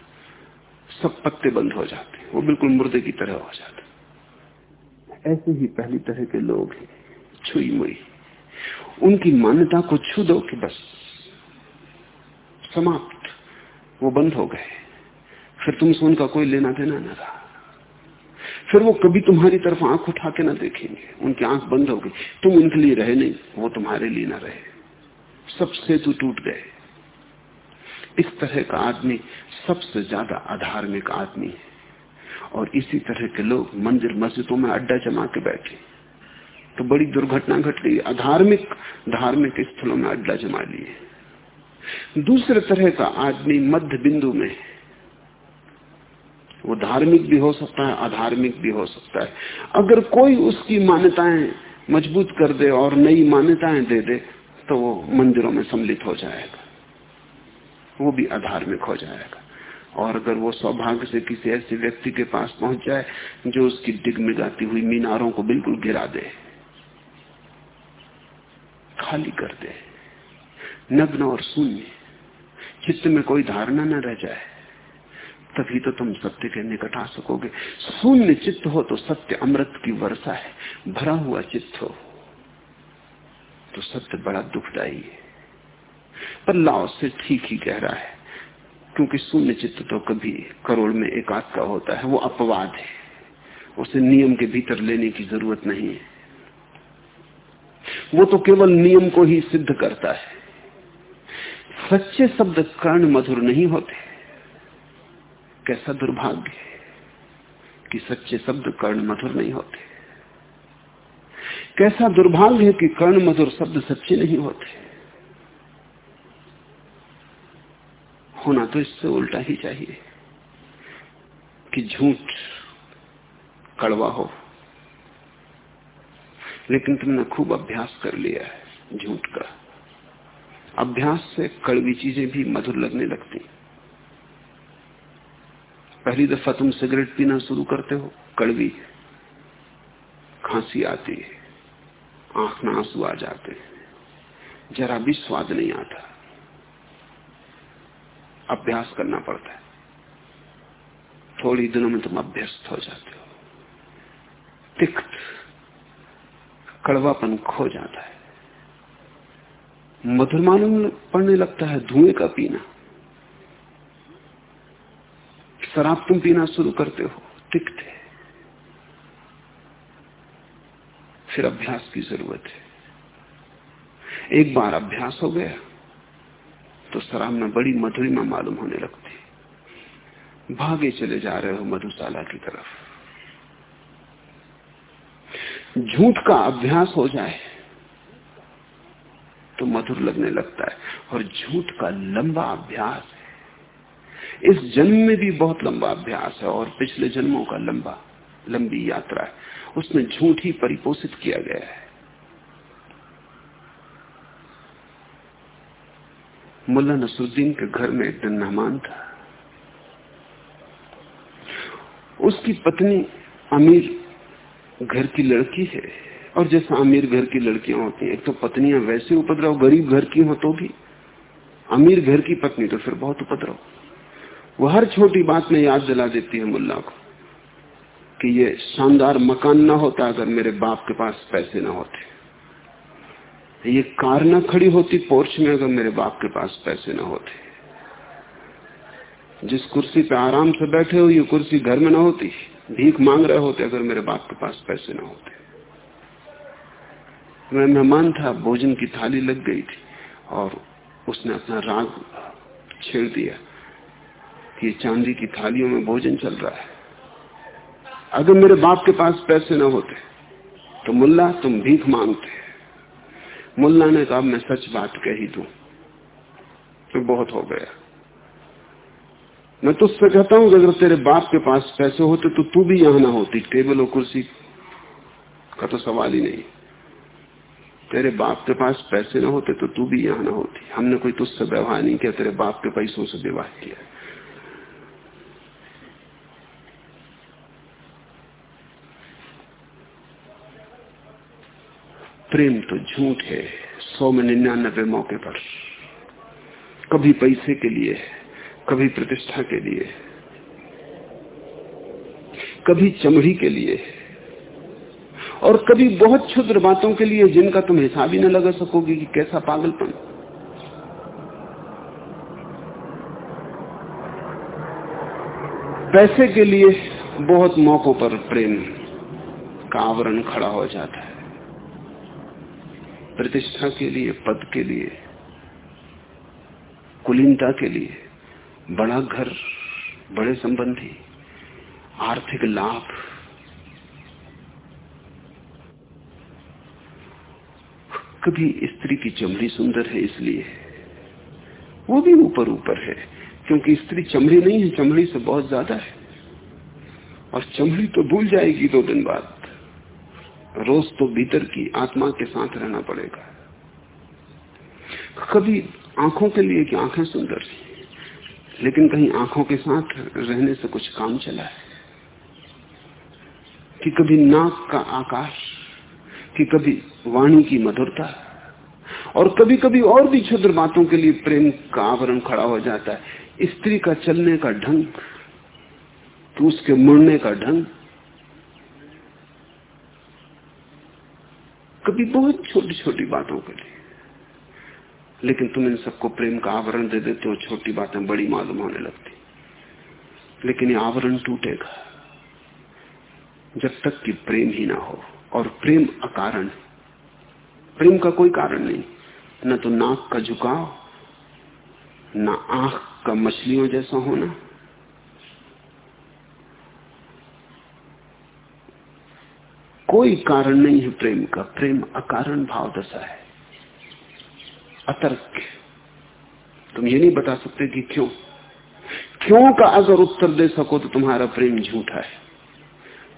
सब पत्ते बंद हो जाते हैं। वो बिल्कुल मुर्दे की तरह हो जाते ऐसे ही पहली तरह के लोग हैं, छुई मुई। उनकी मान्यता को छू दो कि बस समाप्त। वो बंद हो गए। फिर तुमसे उनका कोई लेना देना न रहा। फिर वो कभी तुम्हारी तरफ़ आँख उठा के ना देखेंगे। उनकी आँख बंद हो गई। तुम उनके लिए रहे नहीं, वो तुम्हारे लिए ना रहे। सब सेतु टूट गए। इस तरह का आदमी सबसे ज़्यादा अधार्मिक आदमी है। और इसी तरह के लोग मंदिर मस्जिदों में अड्डा जमा के बैठे। तो बड़ी दुर्घटना घट गई। अधार्मिक, धार्मिक स्थलों में अड्डा जमा लिए। दूसरे तरह का आदमी मध्य बिंदु में वो धार्मिक भी हो सकता है, अधार्मिक भी हो सकता है। अगर कोई उसकी मान्यताएँ मज़बूत कर दे और नई मान्यताएँ दे दे तो वो मंदिरों में सम्मिलित हो जाएगा। वो भी अधार्मिक हो जाएगा। और अगर वो सौभाग्य से किसी ऐसे व्यक्ति के पास पहुँच जाए, जो उसकी डिगमिगाती हुई मीनारों को बिल्कुल गिरा दे, खाली कर दे, नग्न और शून्य, चित्त में कोई धारणा न रह जाए। तभी तो तुम सत्य के निकट आ सकोगे। शून्य चित्त हो तो सत्य अमृत की वर्षा है। भरा हुआ चित्त हो तो सत्य बड़ा दुखदायी है। पर लाओ से ठीक ही कह रहा है, क्योंकि शून्य चित्त तो कभी करोड़ में एक आध का होता है, वो अपवाद है। उसे नियम के भीतर लेने की ज़रूरत नहीं है। वो तो केवल नियम को ही सिद्ध करता है। सच्चे शब्द कर्ण मधुर नहीं होते। कैसा दुर्भाग्य है कि सच्चे शब्द कर्ण मधुर नहीं होते? कैसा दुर्भाग्य है कि कर्ण मधुर शब्द सच्चे नहीं होते? होना तो इससे उल्टा ही चाहिए कि झूठ कड़वा हो। लेकिन तुमने खूब अभ्यास कर लिया है झूठ का। अभ्यास से कड़वी चीज़ें भी मधुर लगने लगती पहली दफ़ा तुम सिगरेट पीना शुरू करते हो, कड़वी खांसी आती है, आँख में आँसू आ जाते हैं। जरा भी स्वाद नहीं आता। अभ्यास करना पड़ता है। थोड़ी दिनों में तुम अभ्यस्त हो जाते हो। तिक्त, कड़वापन खो जाता है। मधुर मालूम पड़ने लगता है धुएँ का पीना। शराब तुम पीना शुरू करते हो, तिक्त है। फिर अभ्यास की ज़रूरत है। एक बार अभ्यास हो गया तो शराब में बड़ी मधुरिमा मालूम होने लगती भागे चले जा रहे हो मधुशाला की तरफ़। झूठ का अभ्यास हो जाए तो मधुर लगने लगता है। और झूठ का लंबा अभ्यास इस जन्म में भी बहुत लंबा अभ्यास है और पिछले जन्मों का लंबा, लंबी यात्रा है। उसमें झूठ ही परिपोषित किया गया है। मुल्ला नसरुद्दीन के घर में एक दिन मेहमान था। उसकी पत्नी अमीर घर की लड़की है और जैसा अमीर घर की लड़कियाँ होती हैं, एक तो पत्नियाँ वैसे उपद्रव, गरीब घर की हो तो भी। अमीर घर की पत्नी तो फिर बहुत उपद्रव। वो हर छोटी बात में याद दिला देती है मुल्ला को कि ये शानदार मकान ना होता अगर मेरे बाप के पास पैसे ना होते। ये कार ना खड़ी होती पोर्च में अगर मेरे बाप के पास पैसे ना होते। जिस कुर्सी पे आराम से बैठे हो, ये कुर्सी घर में ना होती। भीख मांग रहे होते अगर मेरे बाप के पास पैसे ना होते। मैं मेहमान था, भोजन की थाली लग गई थी और उसने अपना राग छेड़ दिया। कि चांदी की थालियों में भोजन चल रहा है। अगर मेरे बाप के पास पैसे ना होते तो मुल्ला तुम भीख मांगते। मुल्ला ने कहा मैं सच बात कही दू। तो बहुत हो गया। मैं तुझसे कहता हूँ अगर तेरे बाप के पास पैसे होते तो तू भी यहाँ ना होती। टेबल और कुर्सी का तो सवाल ही नहीं। तेरे बाप के पास पैसे ना होते तो तू भी यहाँ ना होती। हमने कोई तुझसे व्यवहार नहीं किया, तेरे बाप के पैसों से विवाह किया। प्रेम तो झूठ है, सौ में निन्यानबे मौके पर। कभी पैसे के लिए, कभी प्रतिष्ठा के लिए, कभी चमड़ी के लिए, और कभी बहुत क्षुद्र बातों के लिए जिनका तुम हिसाब ही न लगा सकोगे कि कैसा पागलपन। पैसे के लिए बहुत मौकों पर प्रेम का आवरण खड़ा हो जाता है। प्रतिष्ठा के लिए, पद के लिए, कुलीनता के लिए, बड़ा घर, बड़े संबंधी, आर्थिक लाभ। कभी स्त्री की चमड़ी सुंदर है इसलिए, वो भी ऊपर ऊपर है, क्योंकि स्त्री चमड़ी नहीं है, चमड़ी से बहुत ज़्यादा है। और चमड़ी तो भूल जाएगी दो दिन बाद। रोज तो भीतर की आत्मा के साथ रहना पड़ेगा। कभी आँखों के लिए कि आँखें सुंदर थी, लेकिन कहीं आँखों के साथ रहने से कुछ काम चला है। कि कभी नाक का आकाश, कि कभी वाणी की मधुरता, और कभी कभी और भी क्षुद्र बातों के लिए प्रेम का आवरण खड़ा हो जाता है। स्त्री का चलने का ढंग तो उसके मुड़ने का ढंग कभी बहुत छोटी छोटी बातों के लिए। लेकिन तुम इन सबको प्रेम का आवरण दे देते हो, छोटी बातें बड़ी मालूम होने लगती। लेकिन ये आवरण टूटेगा। जब तक कि प्रेम ही ना हो, और प्रेम अकारण प्रेम का कोई कारण नहीं। न तो नाक का झुकाव, ना आँख का मछलियों जैसा होना। कोई कारण नहीं है प्रेम का। प्रेम अकारण भाव दशा है। अतर्क। तुम ये नहीं बता सकते कि क्यों? क्यों का अगर उत्तर दे सको तो तुम्हारा प्रेम झूठा है।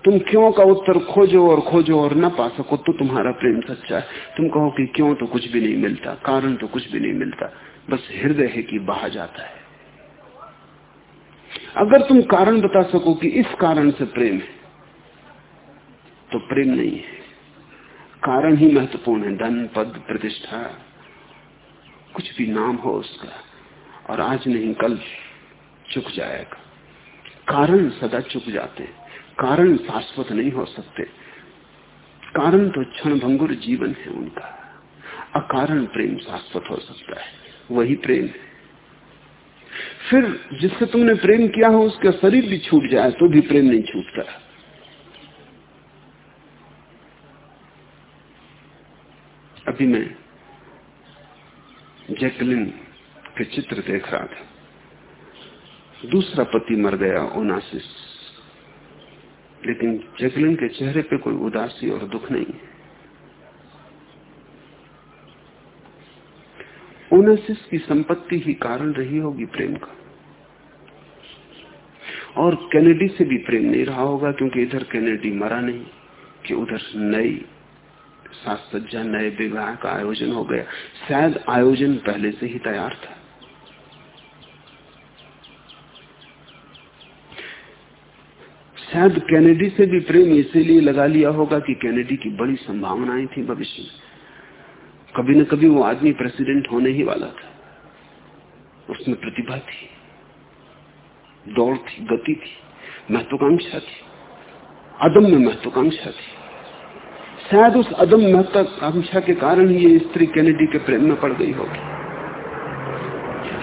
तुम क्यों का उत्तर खोजो और खोजो और न पा सको तो तुम्हारा प्रेम सच्चा है। तुम कहो कि क्यों तो कुछ भी नहीं मिलता, कारण तो कुछ भी नहीं मिलता। बस हृदय है कि बहा जाता है। अगर तुम कारण बता सको कि इस कारण से प्रेम है तो प्रेम नहीं है। कारण ही महत्वपूर्ण है, धन, पद, प्रतिष्ठा। कुछ भी नाम हो उसका, और आज नहीं, कल चुक जाएगा। कारण सदा चुक जाते कारण शाश्वत नहीं हो सकते। कारण तो क्षण भंगुर जीवन है उनका। अकारण प्रेम शाश्वत हो सकता है। वही प्रेम है। फिर जिससे तुमने प्रेम किया हो, उसका शरीर भी छूट जाए तो भी प्रेम नहीं छूटता। अभी मैं जैकलिन के चित्र देख रहा था। दूसरा पति मर गया, ओनासिस। लेकिन जैकलिन के चेहरे पे कोई उदासी और दुख नहीं है। ओनासिस की संपत्ति ही कारण रही होगी प्रेम का। और कैनेडी से भी प्रेम नहीं रहा होगा, क्योंकि इधर कैनेडी मरा नहीं, कि उधर नई साज सज्जा नए विवाह का आयोजन हो गया। शायद आयोजन पहले से ही तैयार था। शायद कैनेडी से भी प्रेम इसीलिए लगा लिया होगा कि कैनेडी की बड़ी संभावनाएँ थी भविष्य में। कभी न कभी वो आदमी प्रेसिडेंट होने ही वाला था। उसमें प्रतिभा थी, दौड़ थी, गति थी, महत्वाकांक्षा थी अदम में महत्वाकांक्षा थी। शायद उस अदम महत्वाकांक्षा के कारण ही ये स्त्री कैनेडी के प्रेम में पड़ गई होगी।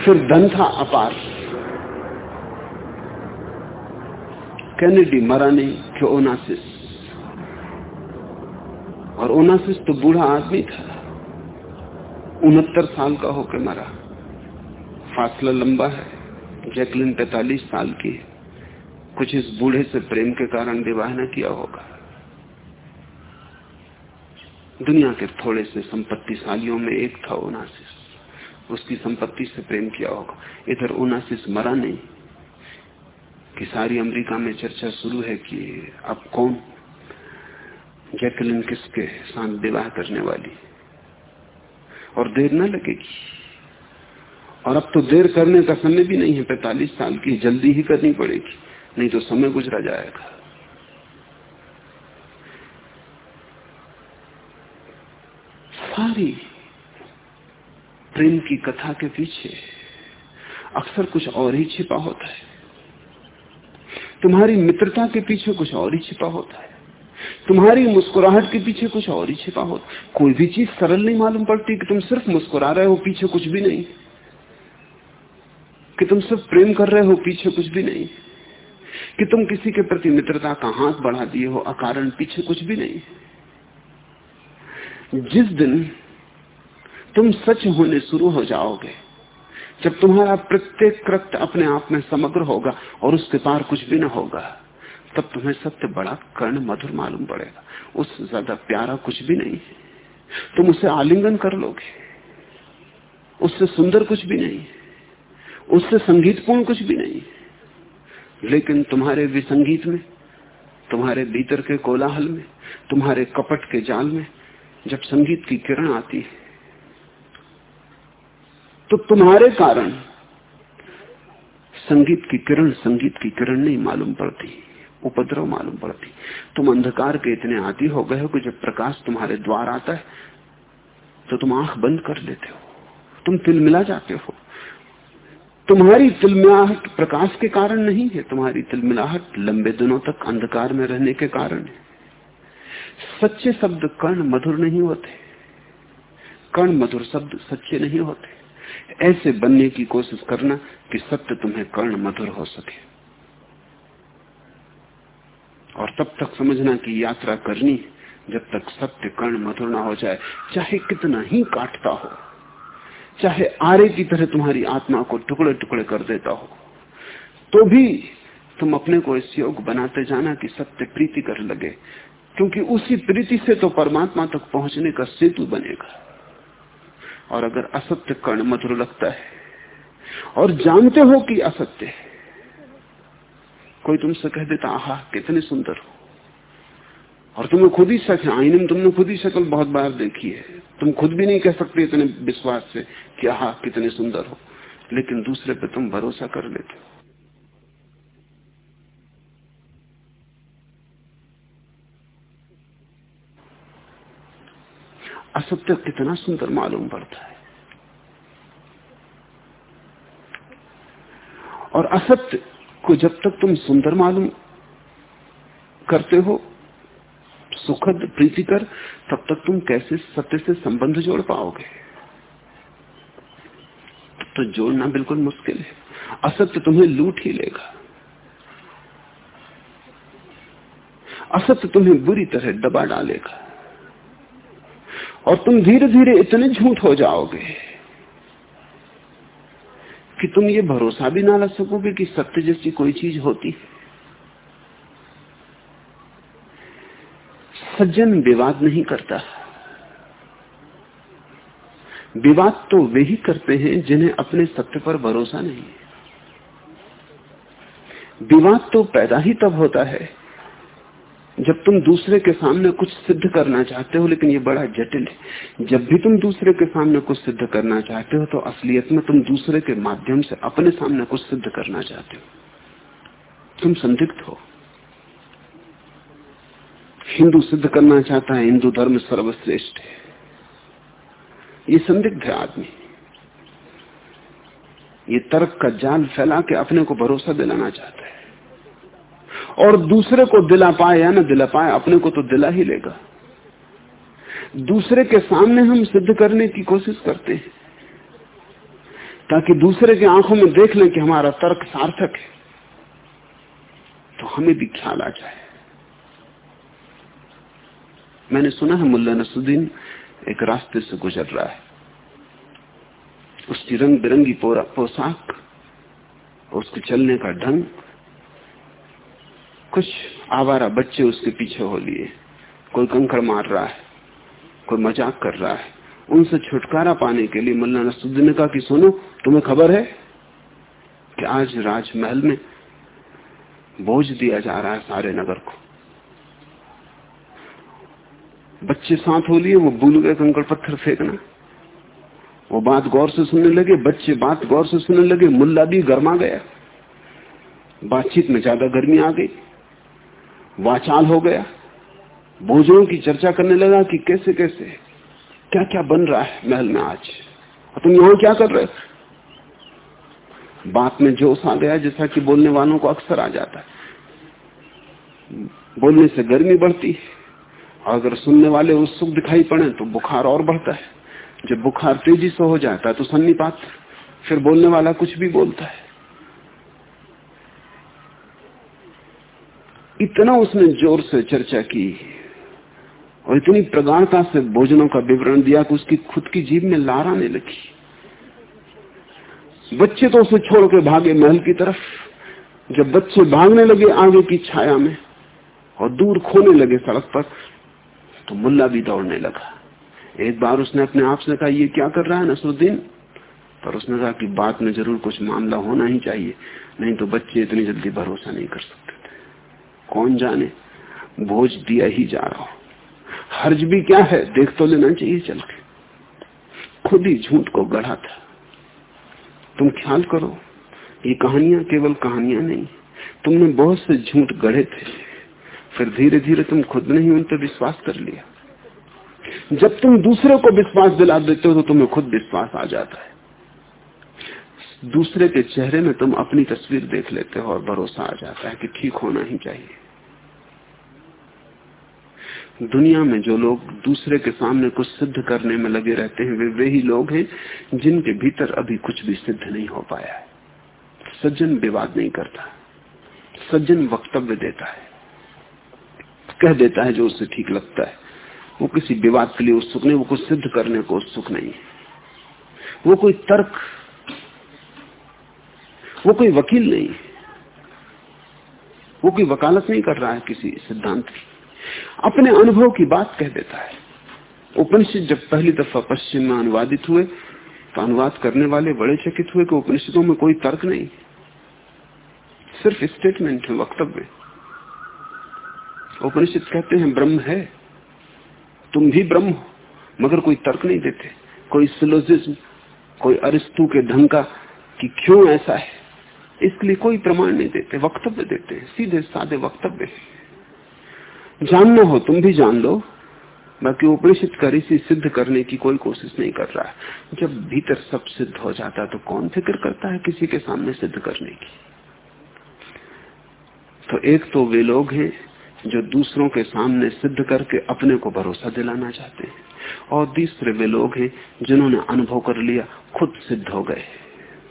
फिर धन था अपार। कैनेडी मरा नहीं कि ओनासिस? और ओनासिस तो बूढ़ा आदमी था। उनहत्तर साल का होकर मरा। फासला लंबा है। जैकलिन पैतालीस साल की कुछ इस बूढ़े से प्रेम के कारण विवाह न किया होगा। दुनिया के थोड़े से संपत्तिशालियों में एक था ओनासिस। उसकी संपत्ति से प्रेम किया होगा। इधर ओनासिस मरा नहीं। कि सारी अमेरिका में चर्चा शुरू है कि अब कौन जैकलिन किसके साथ विवाह करने वाली? और देर न लगेगी। और अब तो देर करने का समय भी नहीं है। पैतालीस साल की जल्दी ही करनी पड़ेगी। नहीं तो समय गुजरा जाएगा। सारी प्रेम की कथा के पीछे अक्सर कुछ और ही छिपा होता है। तुम्हारी मित्रता के पीछे कुछ और ही छिपा होता है। तुम्हारी मुस्कुराहट के पीछे कुछ और ही छिपा होता है। कोई भी चीज़ सरल नहीं मालूम पड़ती कि तुम सिर्फ़ मुस्कुरा रहे हो, पीछे कुछ भी नहीं। कि तुम सिर्फ़ प्रेम कर रहे हो, पीछे कुछ भी नहीं। कि तुम किसी के प्रति मित्रता का हाथ बढ़ा दिए हो, अकारण पीछे कुछ भी नहीं। जिस दिन तुम सच होने शुरू हो जाओगे। जब तुम्हारा प्रत्येक कृत्य अपने आप में समग्र होगा और उसके पार कुछ भी ना होगा, तब तुम्हें सत्य बड़ा कर्ण मधुर मालूम पड़ेगा। उससे ज़्यादा प्यारा कुछ भी नहीं है। तुम उसे आलिंगन कर लोगे। उससे सुंदर कुछ भी नहीं है। उससे संगीतपूर्ण कुछ भी नहीं है। लेकिन तुम्हारे विसंगीत में, तुम्हारे भीतर के कोलाहल में, तुम्हारे कपट के जाल में जब संगीत की किरण आती है तो तुम्हारे कारण संगीत की किरण, संगीत की किरण नहीं मालूम पड़ती, उपद्रव मालूम पड़ती। तुम अंधकार के इतने आदि हो गए हो कि जब प्रकाश तुम्हारे द्वार आता है तो तुम आँख बंद कर लेते हो। तुम तिल मिला जाते हो। तुम्हारी तिलमिलाहट प्रकाश के कारण नहीं है, तुम्हारी तिलमिलाहट लंबे दिनों तक अंधकार में रहने के कारण है। सच्चे शब्द कर्ण मधुर नहीं होते। कर्ण मधुर शब्द सच्चे नहीं होते। ऐसे बनने की कोशिश करना कि सत्य तुम्हें कर्ण मधुर हो सके। और तब तक समझना कि यात्रा करनी जब तक सत्य कर्ण मधुर ना हो जाए, चाहे कितना ही काटता हो, चाहे आरे की तरह तुम्हारी आत्मा को टुकड़े टुकड़े कर देता हो तो भी तुम अपने को इस योग बनाते जाना कि सत्य प्रीति कर लगे, क्योंकि उसी प्रीति से तो परमात्मा तक पहुँचने का सेतु बनेगा। और अगर असत्य कर्ण मधुर लगता है, और जानते हो कि असत्य है, कोई तुमसे कह देता, आहा, कितने सुंदर हो। और तुम्हें खुद ही है आईने में तुमने खुद ही शक्ल बहुत बार देखी है। तुम खुद भी नहीं कह सकते इतने विश्वास से कि, आहा, कितने सुंदर हो। लेकिन दूसरे पे तुम भरोसा कर लेते हो। असत्य कितना सुंदर मालूम पड़ता है। और असत्य को जब तक तुम सुंदर मालूम करते हो, सुखद, प्रीतिकर, तब तक तुम कैसे सत्य से संबंध जोड़ पाओगे? तो जोड़ना बिल्कुल मुश्किल है। असत्य तुम्हें लूट ही लेगा। असत्य तुम्हें बुरी तरह दबा डालेगा। और तुम धीरे धीरे इतने झूठ हो जाओगे कि तुम ये भरोसा भी ना रख सकोगे कि सत्य जैसी कोई चीज़ होती सज्जन विवाद नहीं करता। विवाद तो वे ही करते हैं जिन्हें अपने सत्य पर भरोसा नहीं विवाद तो पैदा ही तब होता है जब तुम दूसरे के सामने कुछ सिद्ध करना चाहते हो, लेकिन ये बड़ा जटिल है। जब भी तुम दूसरे के सामने कुछ सिद्ध करना चाहते हो तो असलियत में तुम दूसरे के माध्यम से अपने सामने कुछ सिद्ध करना चाहते हो। तुम संदिग्ध हो। हिंदू सिद्ध करना चाहता है, हिंदू धर्म सर्वश्रेष्ठ है। ये संदिग्ध है आदमी। ये तर्क का जाल फैला के अपने को भरोसा दिलाना चाहता है। और दूसरे को दिला पाए या ना दिला पाए, अपने को तो दिला ही लेगा। दूसरे के सामने हम सिद्ध करने की कोशिश करते हैं, ताकि दूसरे की आँखों में देख लें कि हमारा तर्क सार्थक है तो हमें भी ख्याल आ जाए। मैंने सुना है मुल्ला नसुद्दीन एक रास्ते से गुजर रहा है। उसकी रंग बिरंगी पोशाक उसके चलने का ढंग कुछ आवारा बच्चे उसके पीछे हो लिए। कोई कंकड़ मार रहा है, कोई मज़ाक कर रहा है। उनसे छुटकारा पाने के लिए मल्ला नसुद्दीन ने कहा कि सुनो, तुम्हें खबर है कि आज राजमहल में बोझ दिया जा रहा है सारे नगर को? बच्चे साथ हो लिए, वो भूल गए कंकड़ पत्थर फेंकना। वो बात गौर से सुनने लगे, बच्चे बात गौर से सुनने लगे, मुल्ला भी गर्मा गया। बातचीत में ज़्यादा गर्मी आ गई। वाचाल हो गया। भोजनों की चर्चा करने लगा कि कैसे कैसे? क्या क्या बन रहा है महल में आज? और तुम यहाँ क्या कर रहे हो? बात में जोश आ गया, जैसा कि बोलने वालों को अक्सर आ जाता है। बोलने से गर्मी बढ़ती है, और अगर सुनने वाले उत्सुक दिखाई पड़े तो बुखार और बढ़ता है। जब बुखार तेज़ी से हो जाता है तो सन्नीपात, फिर बोलने वाला कुछ भी बोलता है। इतना उसने ज़ोर से चर्चा की और इतनी प्रगाढ़ता से भोजनों का विवरण दिया कि उसकी खुद की जीव में लार आने लगी। बच्चे तो उसे छोड़ के भागे महल की तरफ़। जब बच्चे भागने लगे आगे की छाया में और दूर खोने लगे सड़क पर तो मुल्ला भी दौड़ने लगा। एक बार उसने अपने आप से कहा, ये क्या कर रहा है नसरुद्दीन? पर उसने कहा कि बात में ज़रूर कुछ मामला होना ही चाहिए, नहीं तो बच्चे इतनी जल्दी भरोसा नहीं कर सकते। कौन जाने? बोझ दिया ही जा रहा हो। हर्ज भी क्या है? देख तो लेना चाहिए चल के। खुद ही झूठ को गढ़ा था। तुम ख्याल करो, ये कहानियाँ केवल कहानियाँ नहीं, तुमने बहुत से झूठ गढ़े थे। फिर धीरे धीरे तुम खुद ने ही उन पर विश्वास कर लिया। जब तुम दूसरे को विश्वास दिला देते हो तो तुम्हें खुद विश्वास आ जाता है। दूसरे के चेहरे में तुम अपनी तस्वीर देख लेते हो और भरोसा आ जाता है कि ठीक होना ही चाहिए। दुनिया में जो लोग दूसरे के सामने कुछ सिद्ध करने में लगे रहते हैं, वे वे ही लोग हैं जिनके भीतर अभी कुछ भी सिद्ध नहीं हो पाया है। सज्जन विवाद नहीं करता, सज्जन वक्तव्य देता है। कह देता है जो उसे ठीक लगता है। वो किसी विवाद के लिए उत्सुक नहीं, वो कुछ सिद्ध करने को उत्सुक नहीं है। वो कोई तर्क वो कोई वकील नहीं। वो कोई वकालत नहीं कर रहा है किसी सिद्धांत की। अपने अनुभव की बात कह देता है। उपनिषद जब पहली दफ़ा पश्चिम में अनुवादित हुए तो अनुवाद करने वाले बड़े चकित हुए कि उपनिषदों में कोई तर्क नहीं। सिर्फ़ स्टेटमेंट है, वक्तव्य। उपनिषद कहते हैं, ब्रह्म है। तुम भी ब्रह्म हो, मगर कोई तर्क नहीं देते। कोई सिलोजिज्म, कोई अरिस्तु के ढंग का कि क्यों ऐसा है? इसके लिए कोई प्रमाण नहीं देते, वक्तव्य देते हैं, सीधे साधे वक्तव्य जानना हो, तुम भी जान लो, बाकी उपनिषद कर इसी सिद्ध करने की कोई कोशिश नहीं कर रहा है। जब भीतर सब सिद्ध हो जाता है तो कौन फ़िक्र करता है किसी के सामने सिद्ध करने की? तो एक तो वे लोग हैं जो दूसरों के सामने सिद्ध करके अपने को भरोसा दिलाना चाहते हैं, और तीसरे वे लोग हैं जिन्होंने अनुभव कर लिया, खुद सिद्ध हो गए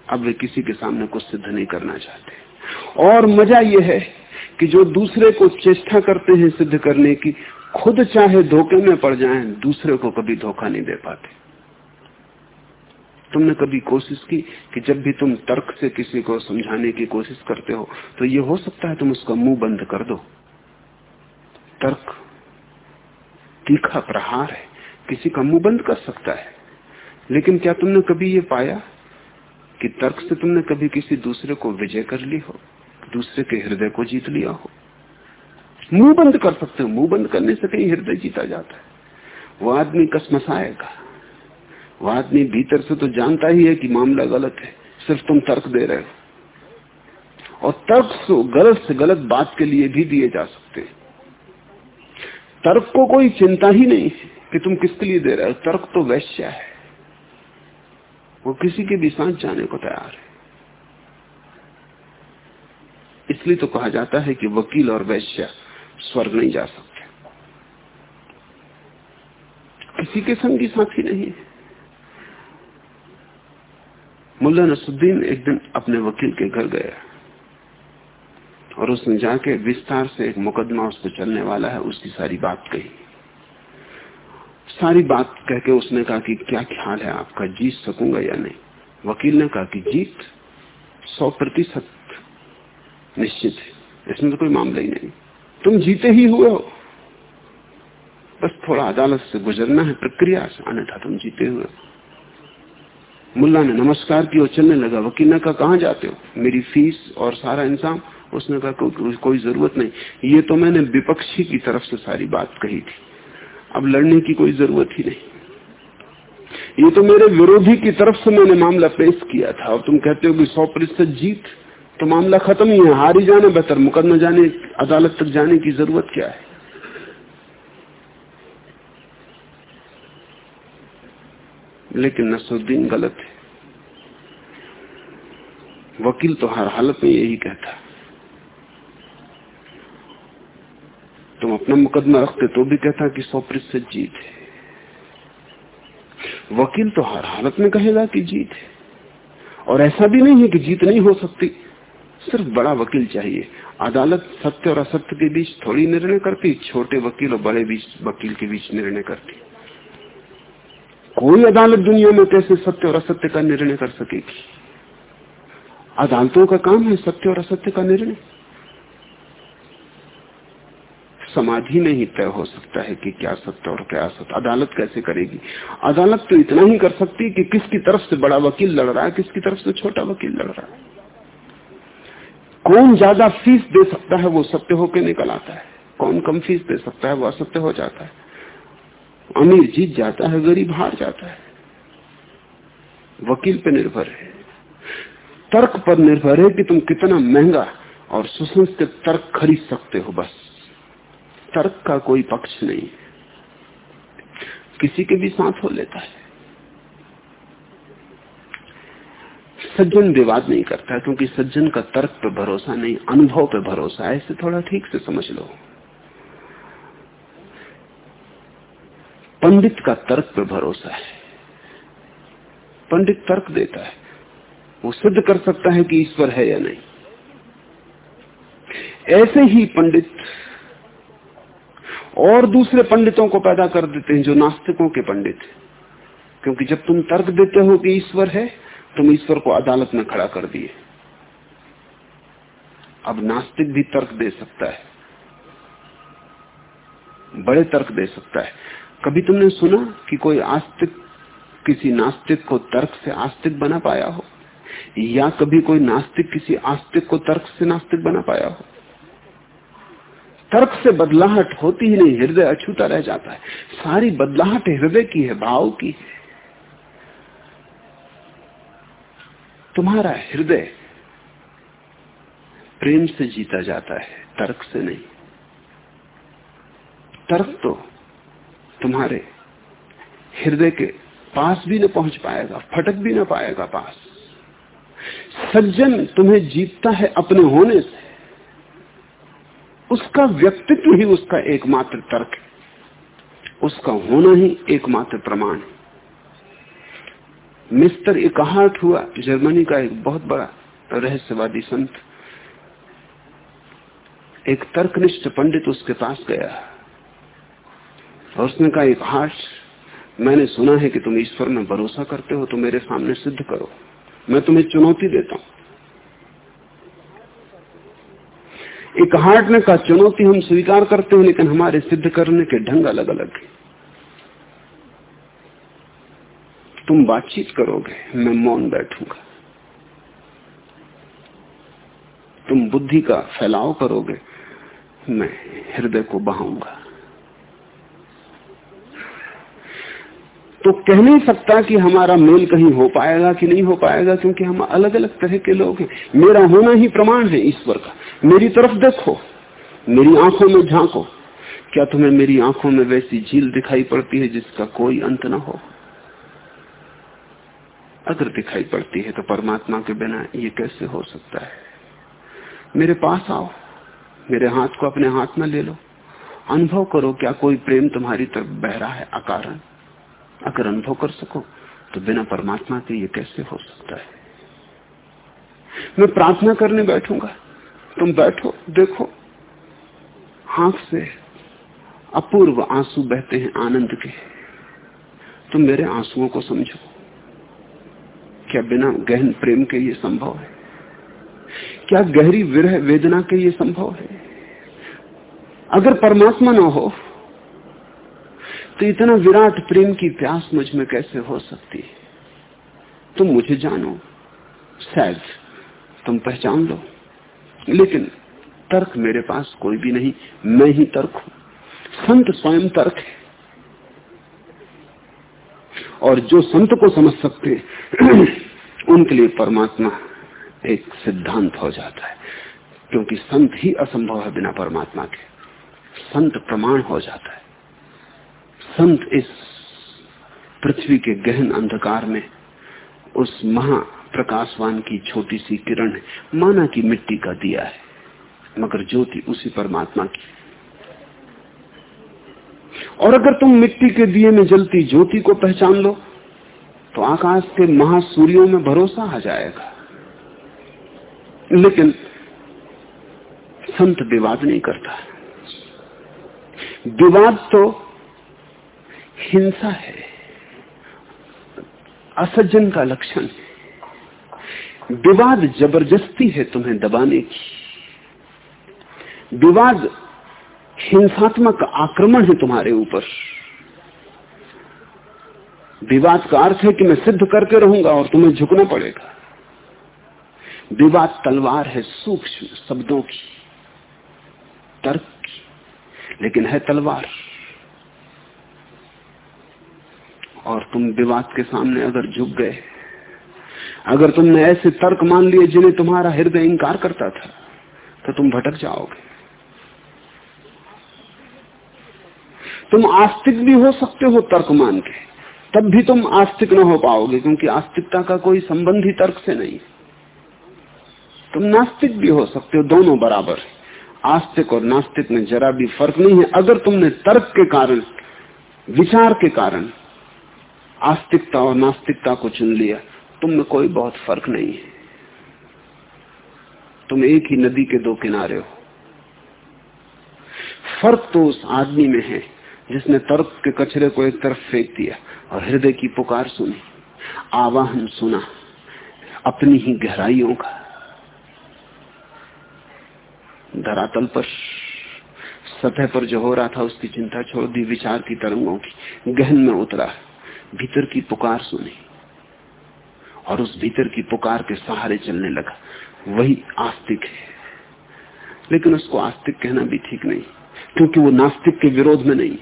अब वे किसी के सामने कुछ सिद्ध नहीं करना चाहते। और मज़ा यह है कि जो दूसरे को चेष्टा करते हैं सिद्ध करने की, खुद चाहे धोखे में पड़ जाएँ, दूसरे को कभी धोखा नहीं दे पाते। तुमने कभी कोशिश की कि जब भी तुम तर्क से किसी को समझाने की कोशिश करते हो तो ये हो सकता है तुम उसका मुँह बंद कर दो। तर्क, तीखा प्रहार है, किसी का मुँह बंद कर सकता है। लेकिन क्या तुमने कभी ये पाया? कि तर्क से तुमने कभी किसी दूसरे को विजय कर ली हो, दूसरे के हृदय को जीत लिया हो। मुँह बंद कर सकते हो, मुँह बंद करने से कहीं हृदय जीता जाता है। वो आदमी कसमसाएगा। वो आदमी भीतर से तो जानता ही है कि मामला गलत है, सिर्फ़ तुम तर्क दे रहे हो। और तर्क गलत से गलत बात के लिए भी दिए जा सकते हैं। तर्क को कोई चिंता ही नहीं है कि तुम किसके लिए दे रहे हो। तर्क तो वैश्य है। वो किसी के भी साथ जाने को तैयार है। इसलिए तो कहा जाता है कि वकील और वैश्य स्वर्ग नहीं जा सकते। किसी के संगी साथी नहीं है। मुल्ला नसुद्दीन एक दिन अपने वकील के घर गया और उसने जाके विस्तार से एक मुकदमा उसको चलने वाला है, उसकी सारी बात कही। सारी बात कह के उसने कहा कि क्या ख्याल है आपका जीत सकूँगा या नहीं? वकील ने कहा कि जीत सौ प्रतिशत निश्चित है। इसमें तो कोई मामला ही नहीं। तुम जीते ही हुए हो। बस थोड़ा अदालत से गुजरना है प्रक्रिया से। आने था तुम जीते हुए मुल्ला ने नमस्कार की और चलने लगा। वकील ने कहा कहाँ जाते हो? मेरी फ़ीस और सारा इंसान उसने कहा को, कोई ज़रूरत नहीं। ये तो मैंने विपक्षी की तरफ़ से सारी बात कही थी। अब लड़ने की कोई ज़रूरत ही नहीं। ये तो मेरे विरोधी की तरफ़ से मैंने मामला पेश किया था। और तुम कहते हो कि सौ प्रतिशत जीत तो मामला खत्म ही है। हारी जाने बेहतर मुकदमा जाने, अदालत तक जाने की ज़रूरत क्या है? लेकिन नसरुद्दीन गलत है। वकील तो हर हालत में यही कहता तुम अपना मुकदमा रखते तो भी कहता कि सौ प्रतिशत जीत है। वकील तो हर हालत में कहेगा कि जीत है। और ऐसा भी नहीं है कि जीत नहीं हो सकती। सिर्फ़ बड़ा वकील चाहिए। अदालत सत्य और असत्य के बीच थोड़ी निर्णय करती, छोटे वकील और बड़े बीच, वकील के बीच निर्णय करती। कोई अदालत दुनिया में कैसे सत्य और असत्य का निर्णय कर सकेगी? अदालतों का काम है सत्य और असत्य का निर्णय। समाधि में ही तय हो सकता है कि क्या सत्य और क्या असत्य। अदालत कैसे करेगी? अदालत तो इतना ही कर सकती कि किसकी तरफ़ से बड़ा वकील लड़ रहा है, किसकी तरफ़ से छोटा वकील लड़ रहा है। कौन ज़्यादा फ़ीस दे सकता है वो सत्य होकर निकल आता है। कौन कम फ़ीस दे सकता है वो असत्य हो जाता है। अमीर जीत जाता है, गरीब हार जाता है। वकील पे निर्भर है। तर्क पर निर्भर है कि तुम कितना महँगा और सुसंस्कृत तर्क खरीद सकते हो, बस। तर्क का कोई पक्ष नहीं। किसी के भी साथ हो लेता है। सज्जन विवाद नहीं करता, क्योंकि सज्जन का तर्क पे भरोसा नहीं, अनुभव पे भरोसा है, इसे थोड़ा ठीक से समझ लो। पंडित का तर्क पे भरोसा है। पंडित तर्क देता है। वो सिद्ध कर सकता है कि ईश्वर है या नहीं। ऐसे ही पंडित और दूसरे पंडितों को पैदा कर देते हैं, जो नास्तिकों के पंडित हैं। क्योंकि जब तुम तर्क देते हो कि ईश्वर है, तुम ईश्वर को अदालत में खड़ा कर दिए। अब नास्तिक भी तर्क दे सकता है। बड़े तर्क दे सकता है। कभी तुमने सुना कि कोई आस्तिक, किसी नास्तिक को तर्क से आस्तिक बना पाया हो? या कभी कोई नास्तिक किसी आस्तिक को तर्क से नास्तिक बना पाया हो? तर्क से बदलाहट होती ही नहीं, हृदय अछूता रह जाता है। सारी बदलाहट हृदय की है, भाव की है। तुम्हारा हृदय प्रेम से जीता जाता है, तर्क से नहीं। तर्क तो तुम्हारे हृदय के पास भी न पहुँच पाएगा, फटक भी न पाएगा पास। सज्जन तुम्हें जीतता है अपने होने से। उसका व्यक्तित्व ही उसका एकमात्र तर्क है। उसका होना ही एकमात्र प्रमाण है। मिस्टर इकहाट हुआ, जर्मनी का एक बहुत बड़ा रहस्यवादी संत। एक तर्कनिष्ठ पंडित उसके पास गया। और उसने कहा एक हाट मैंने सुना है कि तुम ईश्वर में भरोसा करते हो तो मेरे सामने सिद्ध करो। मैं तुम्हें चुनौती देता हूँ। एक हार्ट ने कहा चुनौती हम स्वीकार करते हैं, लेकिन हमारे सिद्ध करने के ढंग अलग अलग है। तुम बातचीत करोगे, मैं मौन बैठूँगा। तुम बुद्धि का फैलाव करोगे, मैं हृदय को बहाऊँगा। तो कह नहीं सकता कि हमारा मेल कहीं हो पाएगा कि नहीं हो पाएगा, क्योंकि हम अलग अलग तरह के लोग हैं। मेरा होना ही प्रमाण है ईश्वर का। मेरी तरफ़ देखो, मेरी आँखों में झांको। क्या तुम्हें मेरी आँखों में वैसी झील दिखाई पड़ती है जिसका कोई अंत ना हो? अगर दिखाई पड़ती है तो परमात्मा के बिना ये कैसे हो सकता है? मेरे पास आओ, मेरे हाथ को अपने हाथ में ले लो। अनुभव करो, क्या कोई प्रेम तुम्हारी तरफ़ बह रहा है अकारण? अगर अनुभव कर सको तो बिना परमात्मा के ये कैसे हो सकता है? मैं प्रार्थना करने बैठूँगा। तुम बैठो, देखो। हाथ से अपूर्व आँसू बहते हैं आनंद के। तुम मेरे आंसुओं को समझो। क्या बिना गहन प्रेम के ये संभव है? क्या गहरी विरह वेदना के ये संभव है? अगर परमात्मा ना हो तो इतना विराट प्रेम की प्यास मुझमें कैसे हो सकती है? तुम मुझे जानो, शायद तुम पहचान लो। लेकिन तर्क मेरे पास कोई भी नहीं, मैं ही तर्क हूँ। संत स्वयं तर्क है। और जो संत को समझ सकते उनके लिए परमात्मा एक सिद्धांत हो जाता है, क्योंकि संत ही असंभव है बिना परमात्मा के। संत प्रमाण हो जाता है। संत इस पृथ्वी के गहन अंधकार में, उस महाप्रकाशवान की छोटी सी किरण है माना कि मिट्टी का दिया है, मगर ज्योति उसी परमात्मा की। और अगर तुम मिट्टी के दिए में जलती ज्योति को पहचान लो तो आकाश के महासूर्यों में भरोसा आ जाएगा। लेकिन संत विवाद नहीं करता। विवाद तो हिंसा है, असज्जन का लक्षण है। विवाद ज़बरदस्ती है तुम्हें दबाने की। विवाद हिंसात्मक आक्रमण है तुम्हारे ऊपर। विवाद का अर्थ है कि मैं सिद्ध करके रहूँगा और तुम्हें झुकना पड़ेगा। विवाद तलवार है सूक्ष्म शब्दों की, तर्क की, लेकिन है तलवार। और तुम विवाद के सामने अगर झुक गए अगर तुमने ऐसे तर्क मान लिए जिन्हें तुम्हारा हृदय इंकार करता था तो तुम भटक जाओगे। तुम आस्तिक भी हो सकते हो तर्क मान के, तब भी तुम आस्तिक न हो पाओगे, क्योंकि आस्तिकता का कोई संबंध ही तर्क से नहीं। तुम नास्तिक भी हो सकते हो, दोनों बराबर। आस्तिक और नास्तिक में जरा भी फ़र्क नहीं है। अगर तुमने तर्क के कारण, विचार के कारण आस्तिकता और नास्तिकता को चुन लिया तुम में कोई बहुत फ़र्क नहीं है। तुम एक ही नदी के दो किनारे हो। फ़र्क तो उस आदमी में है जिसने तर्क के कचरे को एक तरफ़ फेंक दिया और हृदय की पुकार सुनी, आवाहन सुना, अपनी ही गहराइयों का। धरातल पर, सतह पर जो हो रहा था, उसकी चिंता छोड़ दी, विचार की तरंगों की, गहन में उतरा, भीतर की पुकार सुनी। और उस भीतर की पुकार के सहारे चलने लगा। वही आस्तिक है। लेकिन उसको आस्तिक कहना भी ठीक नहीं, क्योंकि वो नास्तिक के विरोध में नहीं।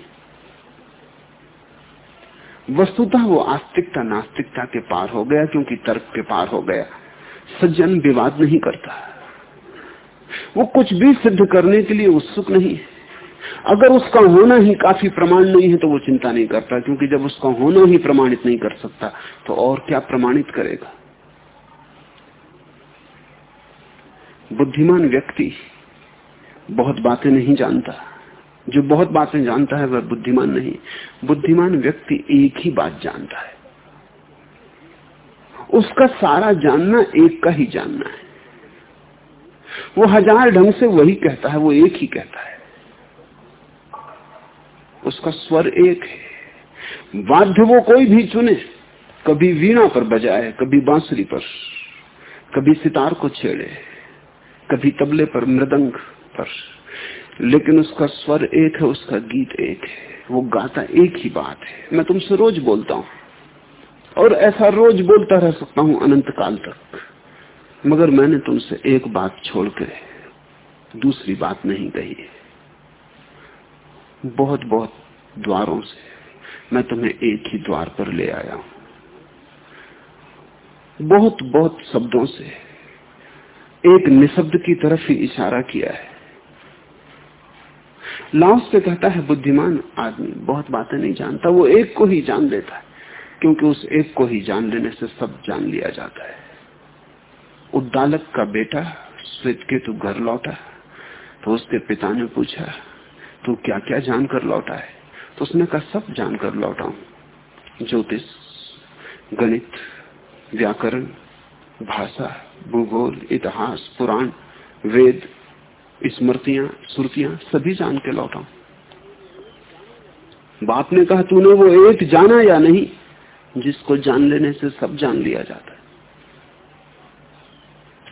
वस्तुतः वो आस्तिकता नास्तिकता के पार हो गया, क्योंकि तर्क के पार हो गया। सज्जन विवाद नहीं करता। वो कुछ भी सिद्ध करने के लिए उत्सुक नहीं है। अगर उसका होना ही काफ़ी प्रमाण नहीं है तो वो चिंता नहीं करता, क्योंकि जब उसका होना ही प्रमाणित नहीं कर सकता तो और क्या प्रमाणित करेगा? बुद्धिमान व्यक्ति बहुत बातें नहीं जानता। जो बहुत बातें जानता है, वह बुद्धिमान नहीं। बुद्धिमान व्यक्ति एक ही बात जानता है। उसका सारा जानना एक का ही जानना है। वो हज़ार ढंग से वही कहता है, वो एक ही कहता है। उसका स्वर एक है। वाद्य वो कोई भी चुने, कभी वीणा पर बजाए, कभी बांसुरी पर, कभी सितार को छेड़े, कभी तबले पर मृदंग पर। लेकिन उसका स्वर एक है, उसका गीत एक है। वो गाता एक ही बात है। मैं तुमसे रोज बोलता हूँ, और ऐसा रोज बोलता रह सकता हूँ अनंत काल तक। मगर मैंने तुमसे एक बात छोड़कर दूसरी बात नहीं कही है। बहुत बहुत द्वारों से। मैं तुम्हें एक ही द्वार पर ले आया हूँ। बहुत बहुत शब्दों से। एक निशब्द की तरफ़ ही इशारा किया है। लाओस से कहता है, बुद्धिमान आदमी, बहुत बातें नहीं जानता, वो एक को ही जान लेता है, क्योंकि उस एक को ही जान लेने से सब जान लिया जाता है। उद्दालक का बेटा स्वित के तू घर लौटा तो उसके पिता ने पूछा तू क्या क्या जानकर लौटा है? तो उसने कहा, सब जानकर लौटा हूँ। ज्योतिष, गणित, व्याकरण, भाषा, भूगोल, इतिहास, पुराण, वेद, स्मृतियाँ, श्रुतियाँ, सभी जान के लौटा बाप ने कहा, तूने वो एक जाना या नहीं? जिसको जान लेने से सब जान लिया जाता है।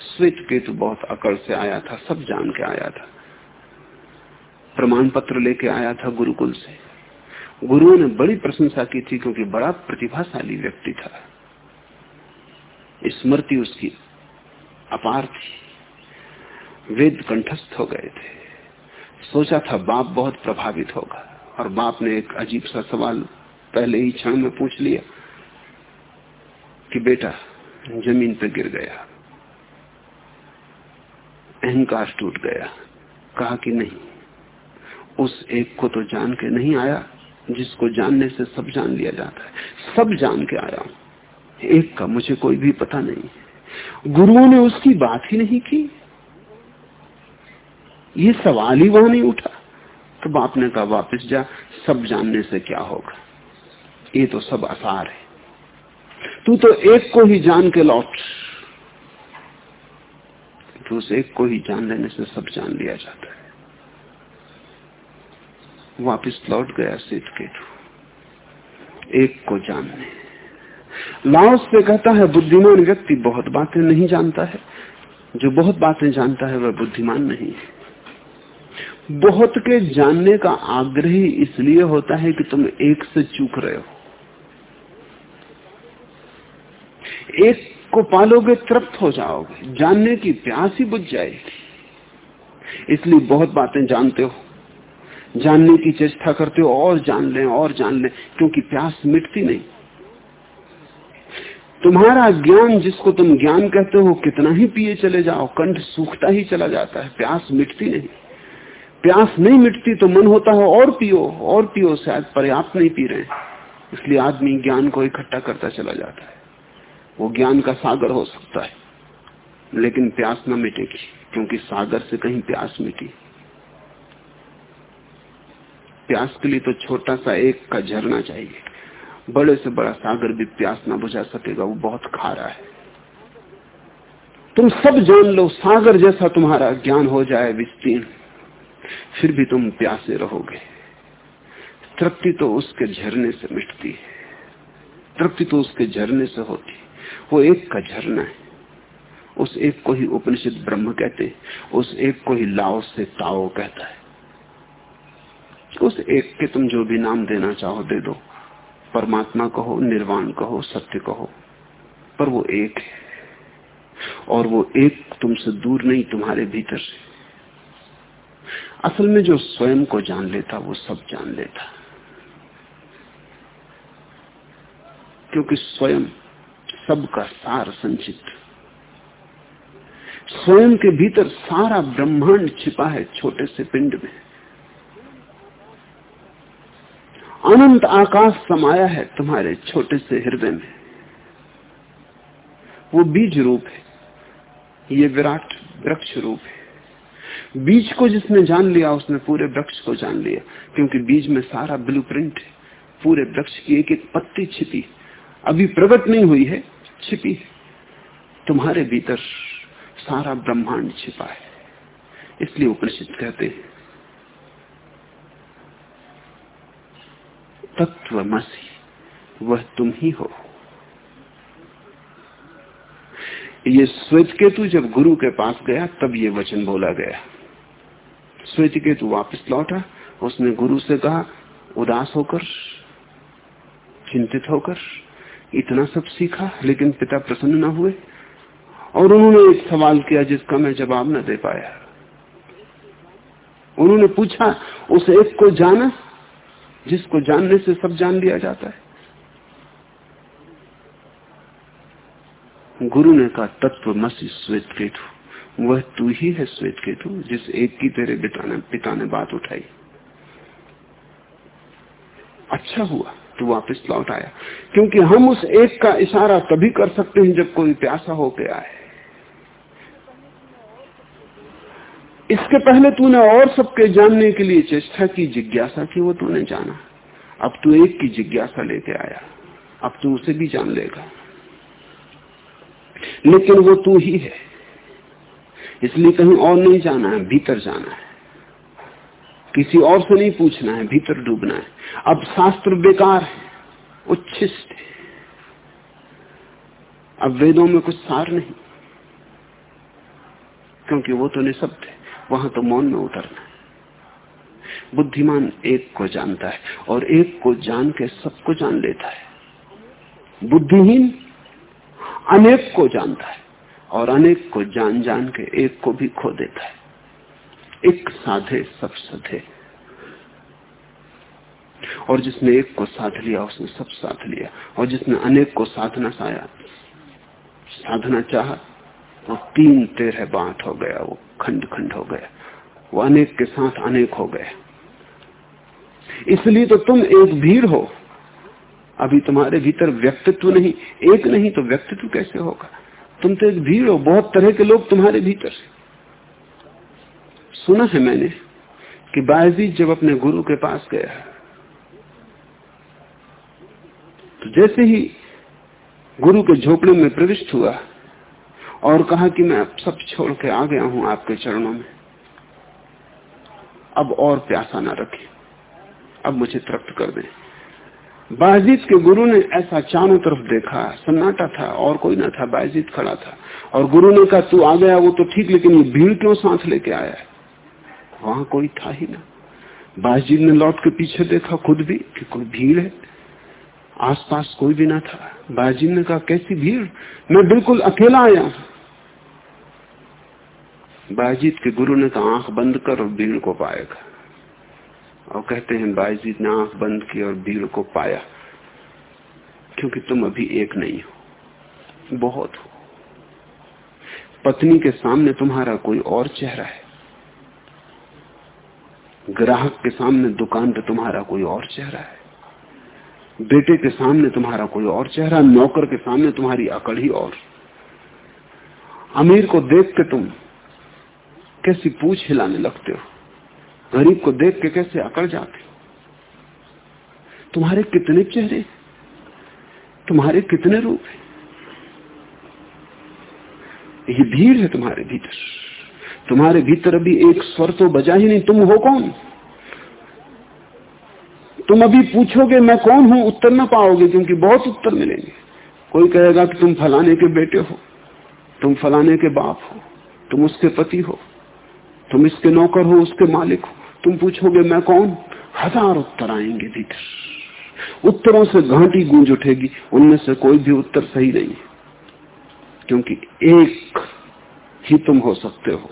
स्वित केतु बहुत अकड़ से आया था, सब जान के आया था। प्रमाण पत्र लेके आया था गुरुकुल से। गुरुओं ने बड़ी प्रशंसा की थी क्योंकि बड़ा प्रतिभाशाली व्यक्ति था। स्मृति उसकी अपार थी। वेद कंठस्थ हो गए थे। सोचा था बाप बहुत प्रभावित होगा और बाप ने एक अजीब सा सवाल पहले ही क्षण में पूछ लिया कि बेटा, ज़मीन पर गिर गया। अहंकार टूट गया। कहा कि नहीं। उस एक को तो जान के नहीं आया, जिसको जानने से सब जान लिया जाता है। सब जान के आया। हूँ एक का मुझे कोई भी पता नहीं गुरुओं ने उसकी बात ही नहीं की। ये सवाल ही वहाँ नहीं उठा। तो बाप ने कहा, वापस जा, सब जानने से क्या होगा? ये तो सब आसार है। तू तो एक को ही जान के लौट। तो उस एक को ही जान लेने से सब जान लिया जाता है। वापस लौट गया सीत केतु एक को जानने। लाओस से कहता है, बुद्धिमान व्यक्ति बहुत बातें नहीं जानता है। जो बहुत बातें जानता है, वह बुद्धिमान नहीं है। बहुत के जानने का आग्रह इसलिए होता है कि तुम एक से चूक रहे हो। एक को पालोगे, तृप्त हो जाओगे। जानने की प्यास ही बुझ जाएगी। इसलिए बहुत बातें जानते हो। जानने की चेष्टा करते हो, और जान लें, और जान लें, क्योंकि प्यास मिटती नहीं। तुम्हारा ज्ञान जिसको तुम ज्ञान कहते हो, कितना ही पिए चले जाओ, कंठ सूखता ही चला जाता है, प्यास मिटती नहीं। प्यास नहीं मिटती तो मन होता है, और पियो और पियो, शायद पर्याप्त नहीं पी रहे इसलिए आदमी ज्ञान को इकट्ठा करता चला जाता है। वो ज्ञान का सागर हो सकता है, लेकिन प्यास न मिटेगी, क्योंकि सागर से कहीं प्यास मिटी। प्यास के लिए तो छोटा सा एक का झरना चाहिए। बड़े से बड़ा सागर भी प्यास ना बुझा सकेगा, वो बहुत खारा है। तुम सब जान लो, सागर जैसा तुम्हारा ज्ञान हो जाए विस्तीर्ण, फिर भी तुम प्यासे रहोगे। तृप्ति तो उसके झरने से मिटती है। तृप्ति तो उसके झरने से होती वो एक का झरना है। उस एक को ही उपनिषद ब्रह्म कहते हैं, उस एक को ही लाओ से ताओ कहता है। उस एक के तुम जो भी नाम देना चाहो दे दो। परमात्मा कहो, निर्वाण कहो, सत्य कहो। पर वो एक है। और वो एक तुमसे दूर नहीं, तुम्हारे भीतर से। असल में जो स्वयं को जान लेता, वो सब जान लेता। क्योंकि स्वयं सबका सार संचित। स्वयं के भीतर सारा ब्रह्मांड छिपा है छोटे से पिंड में। अनंत आकाश समाया है तुम्हारे छोटे से हृदय में। वो बीज रूप है। ये विराट वृक्ष रूप है। बीज को जिसने जान लिया, उसने पूरे वृक्ष को जान लिया, क्योंकि बीज में सारा ब्लूप्रिंट है। पूरे वृक्ष की एक एक पत्ती छिपी अभी प्रकट नहीं हुई है, छिपी है। तुम्हारे भीतर सारा ब्रह्मांड छिपा है। इसलिए उपनिषद कहते हैं तत्वमसी वह तुम ही हो। ये श्वेत केतु जब गुरु के पास गया, तब ये वचन बोला गया। श्वेत केतु वापस लौटा, उसने गुरु से कहा, उदास होकर, चिंतित होकर, इतना सब सीखा, लेकिन पिता प्रसन्न न हुए, और उन्होंने एक सवाल किया जिसका मैं जवाब न दे पाया। उन्होंने पूछा, उस एक को जाना जिसको जानने से सब जान लिया जाता है। गुरु ने कहा, तत्व मसी श्वेत केतु। वह तू ही है श्वेत केतु, जिस एक की तेरे पिता ने पिता ने बात उठाई। अच्छा हुआ, तू वापस लौट आया। क्योंकि हम उस एक का इशारा तभी कर सकते हैं जब कोई प्यासा होके आए। इसके पहले तूने और सबके जानने के लिए चेष्टा की, जिज्ञासा की, वो तूने जाना। अब तू एक की जिज्ञासा लेके आया। अब तू उसे भी जान लेगा। लेकिन वो तू ही है। इसलिए कहीं और नहीं जाना है, भीतर जाना है। किसी और से नहीं पूछना है, भीतर डूबना है। अब शास्त्र बेकार है उच्छिष्ट है। अब वेदों में कुछ सार नहीं। क्योंकि वो तो निशब्द है। वहाँ तो मौन में उतरना है। बुद्धिमान एक को जानता है और एक को जान के सबको जान लेता है। बुद्धिहीन अनेक को जानता है और अनेक को जान जान के एक को भी खो देता है। एक साधे सब सधे। और जिसने एक को साध लिया, उसने सब साथ लिया। और जिसने अनेक को साधना साया, साधना चाहा वो तीन तेरह बांट हो गया वो। खंड खंड हो गया वो अनेक के साथ अनेक हो गया इसलिए तो तुम एक भीड़ हो। अभी तुम्हारे भीतर व्यक्तित्व नहीं। एक नहीं तो व्यक्तित्व कैसे होगा? तुम तो एक भीड़ हो। बहुत तरह के लोग तुम्हारे भीतर सुना है मैंने कि बायजीत जब अपने गुरु के पास गया तो जैसे ही गुरु के झोपड़े में प्रविष्ट हुआ और कहा कि मैं अब सब छोड़ के आ गया हूँ आपके चरणों में। अब और प्यासा ना रखे। अब मुझे तृप्त कर दें। बाजीत के गुरु ने ऐसा चारों तरफ़ देखा। सन्नाटा था, और कोई ना था। बाजीत खड़ा था। और गुरु ने कहा, तू आ गया, वो तो ठीक, लेकिन ये भीड़ क्यों साथ लेके आया है? वहाँ कोई था ही ना। बाजीत ने लौट के पीछे देखा खुद भी, कि कोई भीड़ है। आसपास कोई भी ना था। बाजी ने कहा, कैसी भीड़? मैं बिल्कुल अकेला आया बाजीत के गुरु ने कहा आँख बंद कर और भीड़ को पाएगा और कहते हैं बाजीत ने आँख बंद की और भीड़ को पाया। क्योंकि तुम अभी एक नहीं हो, बहुत हो। पत्नी के सामने तुम्हारा कोई और चेहरा है। ग्राहक के सामने दुकान पे तुम्हारा कोई और चेहरा है। बेटे के सामने तुम्हारा कोई और चेहरा, नौकर के सामने तुम्हारी अकड़ ही और। अमीर को देख के तुम कैसी पूछ हिलाने लगते हो? गरीब को देख के कैसे अकड़ जाते हो? तुम्हारे कितने चेहरे तुम्हारे कितने रूप हैं? ये भीड़ है तुम्हारे भीतर। तुम्हारे भीतर अभी एक स्वर तो बजा ही नहीं, तुम हो कौन? तुम अभी पूछोगे मैं कौन हूँ, उत्तर ना पाओगे, क्योंकि बहुत उत्तर मिलेंगे। कोई कहेगा कि तुम फलाने के बेटे हो, तुम फलाने के बाप हो, तुम उसके पति हो। तुम इसके नौकर हो, उसके मालिक हो। तुम पूछोगे, मैं कौन? हज़ार उत्तर आएँगे भीतर। उत्तरों से घाटी गूंज उठेगी, उनमें से कोई भी उत्तर सही नहीं है। क्योंकि एक ही तुम हो सकते हो।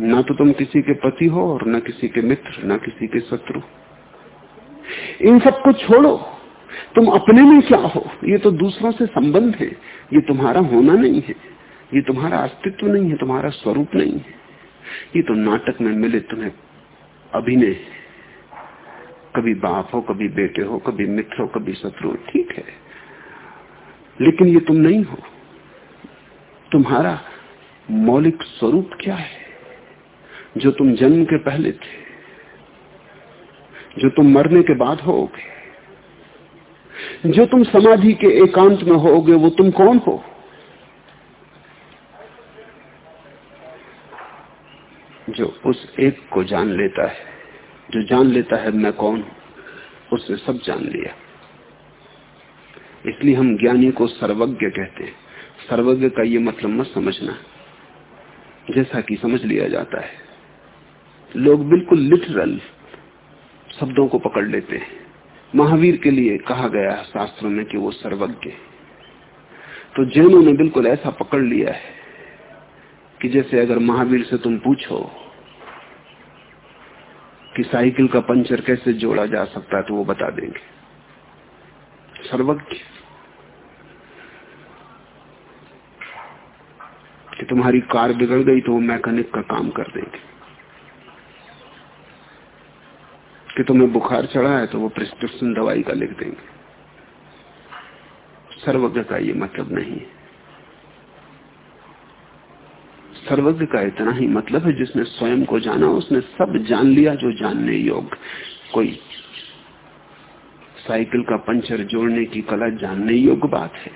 ना तो तुम किसी के पति हो और न किसी के मित्र, न किसी के शत्रु। इन सबको छोड़ो। तुम अपने में क्या हो? ये तो दूसरों से संबंध है। ये तुम्हारा होना नहीं है। ये तुम्हारा अस्तित्व नहीं है, तुम्हारा स्वरूप नहीं है। ये तो नाटक में मिले तुम्हें अभिनय। कभी बाप हो, कभी बेटे हो, कभी मित्र हो, कभी शत्रु ठीक है। लेकिन ये तुम नहीं हो। तुम्हारा मौलिक स्वरूप क्या है? जो तुम जन्म के पहले थे, जो तुम मरने के बाद होगे, जो तुम समाधि के एकांत में होगे, वो तुम कौन हो जो उस एक को जान लेता है। जो जान लेता है, मैं कौन उसने सब जान लिया। इसलिए हम ज्ञानी को सर्वज्ञ कहते हैं। सर्वज्ञ का ये मतलब मत समझना। जैसा कि समझ लिया जाता है। लोग बिल्कुल लिटरल शब्दों को पकड़ लेते हैं। महावीर के लिए कहा गया शास्त्रों में कि वो सर्वज्ञ तो जैनों ने बिल्कुल ऐसा पकड़ लिया है कि जैसे अगर महावीर से तुम पूछो कि साइकिल का पंचर कैसे जोड़ा जा सकता है तो वो बता देंगे। सर्वज्ञ। कि तुम्हारी कार बिगड़ गई तो वो मैकेनिक का काम कर देंगे। कि तुम्हें बुखार चढ़ा है तो वो प्रिस्क्रिप्शन दवाई का लिख देंगे। सर्वज्ञ का ये मतलब नहीं है। सर्वज्ञ का इतना ही मतलब है, जिसने स्वयं को जाना, उसने सब जान लिया जो जानने योग्य। कोई साइकिल का पंचर जोड़ने की कला जानने योग्य बात है।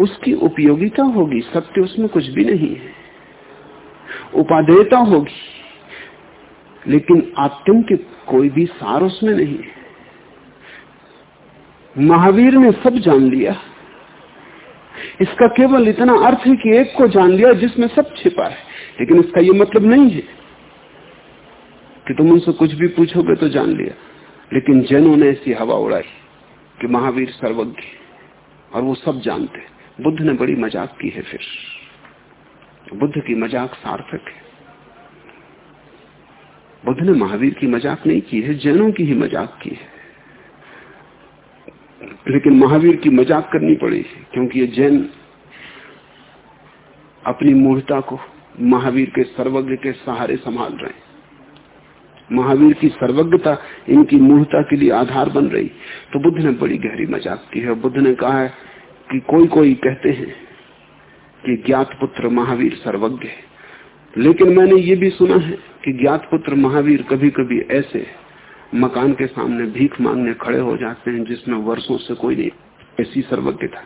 उसकी उपयोगिता होगी, सत्य उसमें कुछ भी नहीं है। उपादेयता होगी, लेकिन आत्यंतिक कोई भी सार उसमें नहीं है। महावीर ने सब जान लिया। इसका केवल इतना अर्थ है कि एक को जान लिया जिसमें सब छिपा है। लेकिन इसका यह मतलब नहीं है कि तुम उनसे कुछ भी पूछोगे तो जान लिया। लेकिन जैनों ने ऐसी हवा उड़ाई कि महावीर सर्वज्ञ और वो सब जानते बुद्ध ने बड़ी मज़ाक की है फिर। बुद्ध की मज़ाक सार्थक है। बुद्ध ने महावीर की मज़ाक नहीं की है, जैनों की ही मज़ाक की है। लेकिन महावीर की मज़ाक करनी पड़ी, क्योंकि ये जैन अपनी मूर्ता को महावीर के सर्वज्ञ के सहारे संभाल रहे हैं। महावीर की सर्वज्ञता इनकी मूर्ता के लिए आधार बन रही। तो बुद्ध ने बड़ी गहरी मज़ाक की है। बुद्ध ने कहा है कि कोई कोई कहते हैं कि ज्ञात पुत्र महावीर सर्वज्ञ है। लेकिन मैंने ये भी सुना है कि ज्ञात पुत्र महावीर कभी कभी ऐसे मकान के सामने भीख मांगने खड़े हो जाते हैं, जिसमें वर्षों से कोई नहीं। ऐसी सर्वज्ञता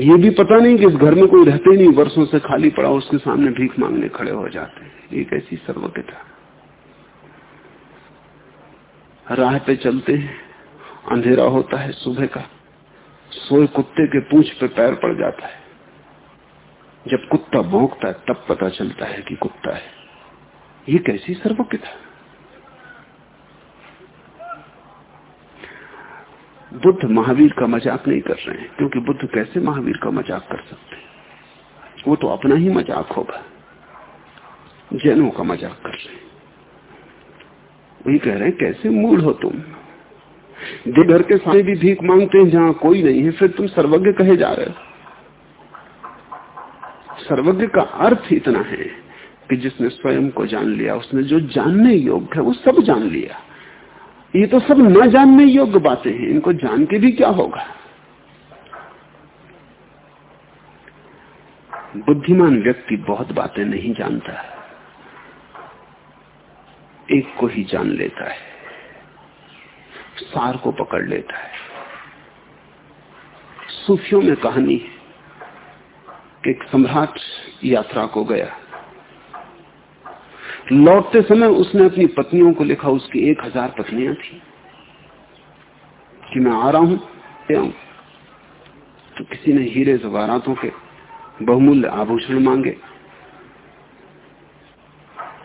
ये भी पता नहीं कि इस घर में कोई रहते नहीं, वर्षों से खाली पड़ा उसके सामने भीख मांगने खड़े हो जाते हैं। एक ऐसी सर्वज्ञ था। राह पे चलते हैं, अंधेरा होता है सुबह का। सोए कुत्ते के पूछ पे पैर पड़ जाता है। जब कुत्ता भोंकता है, तब पता चलता है कि कुत्ता है। ये कैसी सर्वज्ञता बुद्ध महावीर का मज़ाक नहीं कर रहे हैं, क्योंकि बुद्ध कैसे महावीर का मज़ाक कर सकते हैं? वो तो अपना ही मज़ाक होगा जैनों का मज़ाक कर रहे हैं। वही कह रहे हैं, कैसे मूड हो तुम? दे घर के सामने भी भीख मांगते हैं, जहाँ कोई नहीं है, फिर तुम सर्वज्ञ कहे जा रहे हो? सर्वज्ञ का अर्थ इतना है कि जिसने स्वयं को जान लिया, उसने जो जानने योग्य है, वो सब जान लिया। ये तो सब न जानने योग्य बातें हैं। इनको जान के भी क्या होगा? बुद्धिमान व्यक्ति बहुत बातें नहीं जानता एक को ही जान लेता है। सार को पकड़ लेता है। सूफियों में कहानी है कि एक सम्राट यात्रा को गया। लौटते समय उसने अपनी पत्नियों को लिखा, उसकी एक हज़ार पत्नियाँ थी। कि मैं आ रहा हूँ तो किसी ने हीरे जवारातों के बहुमूल्य आभूषण मांगे।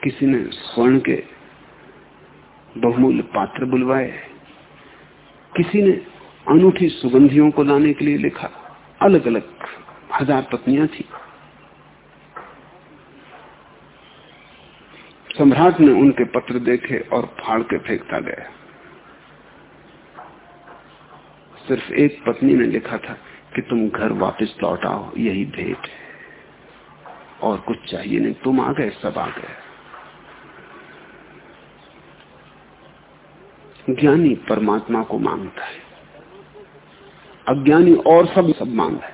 किसी ने स्वर्ण के बहुमूल्य पात्र बुलवाए। किसी ने अनूठी सुगंधियों को लाने के लिए लिखा। अलग अलग हज़ार पत्नियाँ थी। सम्राट ने उनके पत्र देखे और फाड़ के फेंकता गया। सिर्फ़ एक पत्नी ने लिखा था कि तुम घर वापस लौट आओ, यही भेंट है। और कुछ चाहिए नहीं, तुम आ गए, सब आ गए। ज्ञानी परमात्मा को माँगता है। अज्ञानी और सब सब मांग है।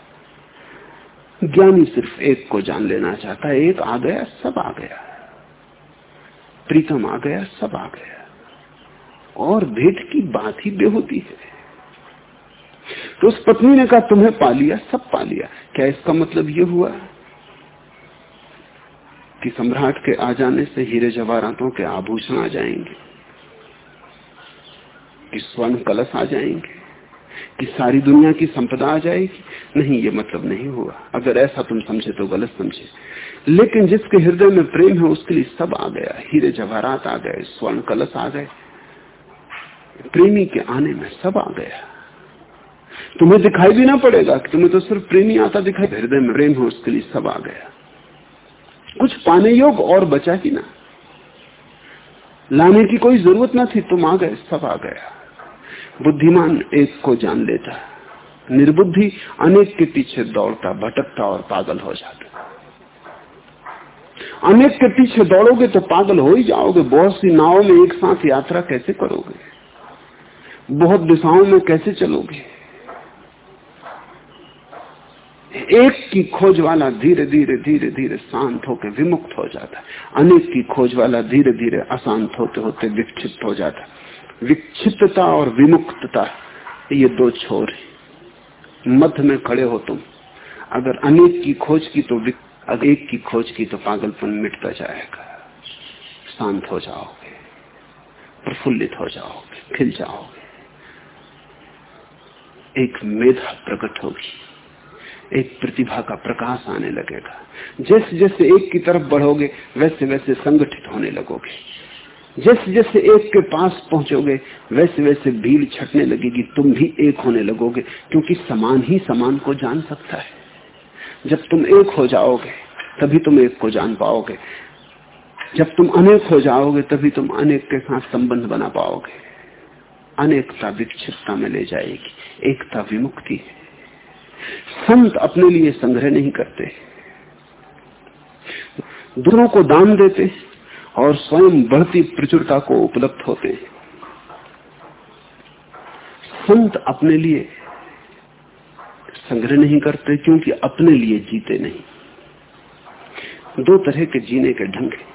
ज्ञानी सिर्फ़ एक को जान लेना चाहता है, एक आ गया, सब आ गया। प्रीतम आ गया, सब आ गया। और भेद की बात ही बेहोती है। तो उस पत्नी ने कहा, तुम्हें पा लिया, सब पा लिया। क्या इसका मतलब ये हुआ कि सम्राट के आ जाने से हीरे जवाहरातों के आभूषण आ जाएँगे, कि स्वर्ण कलश आ जाएँगे? कि सारी दुनिया की संपदा आ जाएगी। नहीं, ये मतलब नहीं हुआ। अगर ऐसा तुम समझे तो गलत समझे। लेकिन जिसके हृदय में प्रेम है, उसके लिए सब आ गया। हीरे जवाहरात आ गए, स्वर्ण कलश आ गए। प्रेमी के आने में सब आ गया। तुम्हें दिखाई भी ना पड़ेगा कि तुम्हें तो सिर्फ़ प्रेमी आता दिखाई। हृदय में प्रेम है, उसके लिए सब आ गया। कुछ पाने योग और बचा ही ना। लाने की कोई ज़रूरत ना थी, तुम आ गए, सब आ गया। बुद्धिमान एक को जान लेता निर्बुद्धि अनेक के पीछे दौड़ता, भटकता और पागल हो जाता। अनेक के पीछे दौड़ोगे तो पागल हो ही जाओगे। बहुत सी नावों में एक साथ यात्रा कैसे करोगे? बहुत दिशाओं में कैसे चलोगे? एक की खोज वाला धीरे धीरे धीरे धीरे शांत होकर विमुक्त हो जाता अनेक की खोज वाला धीरे धीरे अशांत होते होते विक्षिप्त हो जाता विक्षिप्तता और विमुक्तता, ये दो छोर है। मध्य में खड़े हो तुम। अगर अनेक की खोज की तो अगर एक की खोज की तो पागलपन मिटता जाएगा। शांत हो जाओगे, प्रफुल्लित हो जाओगे, खिल जाओगे। एक मेधा प्रकट होगी, एक प्रतिभा का प्रकाश आने लगेगा। जैसे जैसे एक की तरफ़ बढ़ोगे वैसे वैसे संगठित होने लगोगे। जैसे जैसे एक के पास पहुंचोगे, वैसे वैसे भीड़ छटने लगेगी, तुम भी एक होने लगोगे, क्योंकि समान ही समान को जान सकता है। जब तुम एक हो जाओगे, तभी तुम एक को जान पाओगे। जब तुम अनेक हो जाओगे, तभी तुम अनेक के साथ संबंध बना पाओगे। अनेकता विक्षिप्तता में ले जाएगी। एकता विमुक्ति है। संत अपने लिए संग्रह नहीं करते। दूसरों को दान देते और स्वयं बढ़ती प्रचुरता को उपलब्ध होते हैं। संत अपने लिए संग्रह नहीं करते, क्योंकि अपने लिए जीते नहीं। दो तरह के जीने के ढंग है।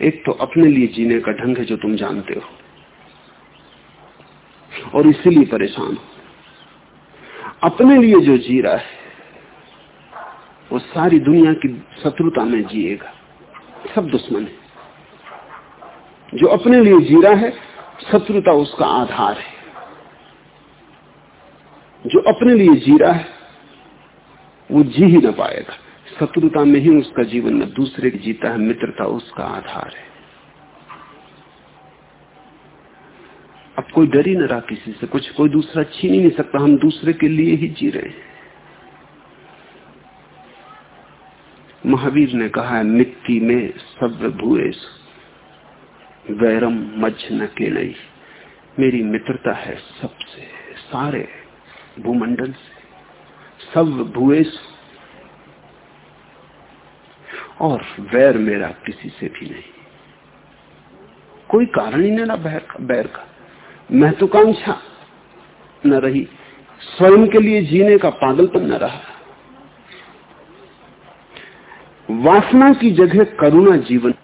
एक तो अपने लिए जीने का ढंग है जो तुम जानते हो, और इसीलिए परेशान हो। अपने लिए जो जी रहा है, वो सारी दुनिया की शत्रुता में जिएगा। सब दुश्मन है। जो अपने लिए जीरा है, शत्रुता उसका आधार है। जो अपने लिए जीरा है, वो जी ही ना पाएगा। शत्रुता में ही उसका जीवन न, दूसरे की जीता है, मित्रता उसका आधार है। अब कोई डर ही न रहा किसी से, कुछ, कोई दूसरा छीन ही नहीं सकता, हम दूसरे के लिए ही जी रहे हैं। महावीर ने कहा है मिट्टी में सब भूए वैरम मज न के नहीं मेरी मित्रता है सबसे, सारे भूमंडल से। सब भूएश और वैर मेरा किसी से भी नहीं। कोई कारण ही नहीं ना बैर का बैर का। महत्वाकांक्षा न रही, स्वयं के लिए जीने का पागलपन न रहा। वासना की जगह करुणा जीवन।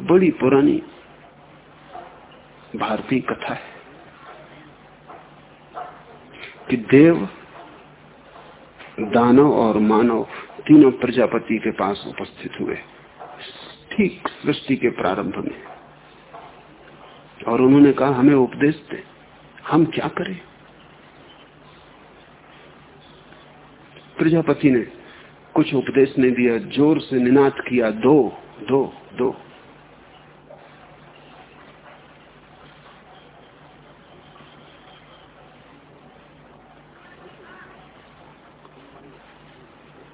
बड़ी पुरानी भारतीय कथा है कि देव, दानव और मानव तीनों प्रजापति के पास उपस्थित हुए। ठीक सृष्टि के प्रारंभ में। और उन्होंने कहा, हमें उपदेश दे। हम क्या करें? प्रजापति ने कुछ उपदेश नहीं दिया, ज़ोर से निनाद किया, दो दो दो।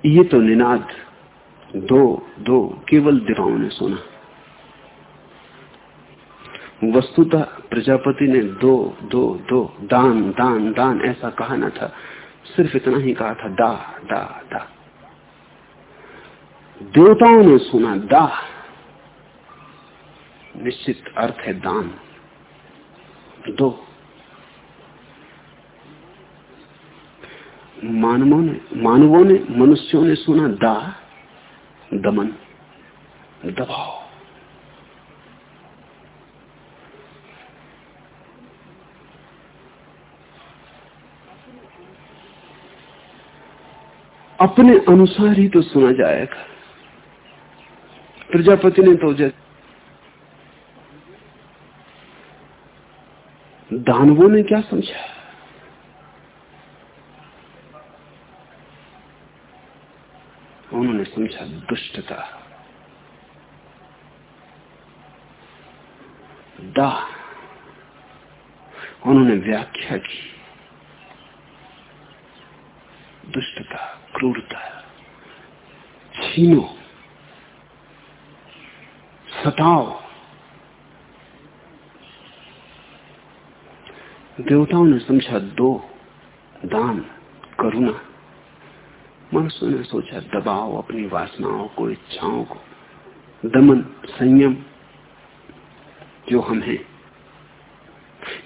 ये तो निनाद, दो दो, केवल दिवाओं ने सुना। वस्तुतः प्रजापति ने, दो दो दो, दान दान दान, ऐसा कहा ना था। सिर्फ़ इतना ही कहा था, दा दा दा। देवताओं ने सुना, दा। निश्चित अर्थ है दान। दो। मानवों ने मानवों ने, मनुष्यों ने सुना, दा, दमन। दबाव अपने अनुसार ही तो सुना जाएगा। प्रजापति ने तो जैसे दानवों ने क्या समझा? उन्होंने समझा दुष्टता। दा। उन्होंने व्याख्या की। दुष्टता। क्रूरता छीनो। सताओ। देवताओं ने समझा, दो, दान, करुणा। मनुष्य ने सोचा, दबाओ अपनी वासनाओं को, इच्छाओं को। दमन, संयम जो हम हैं,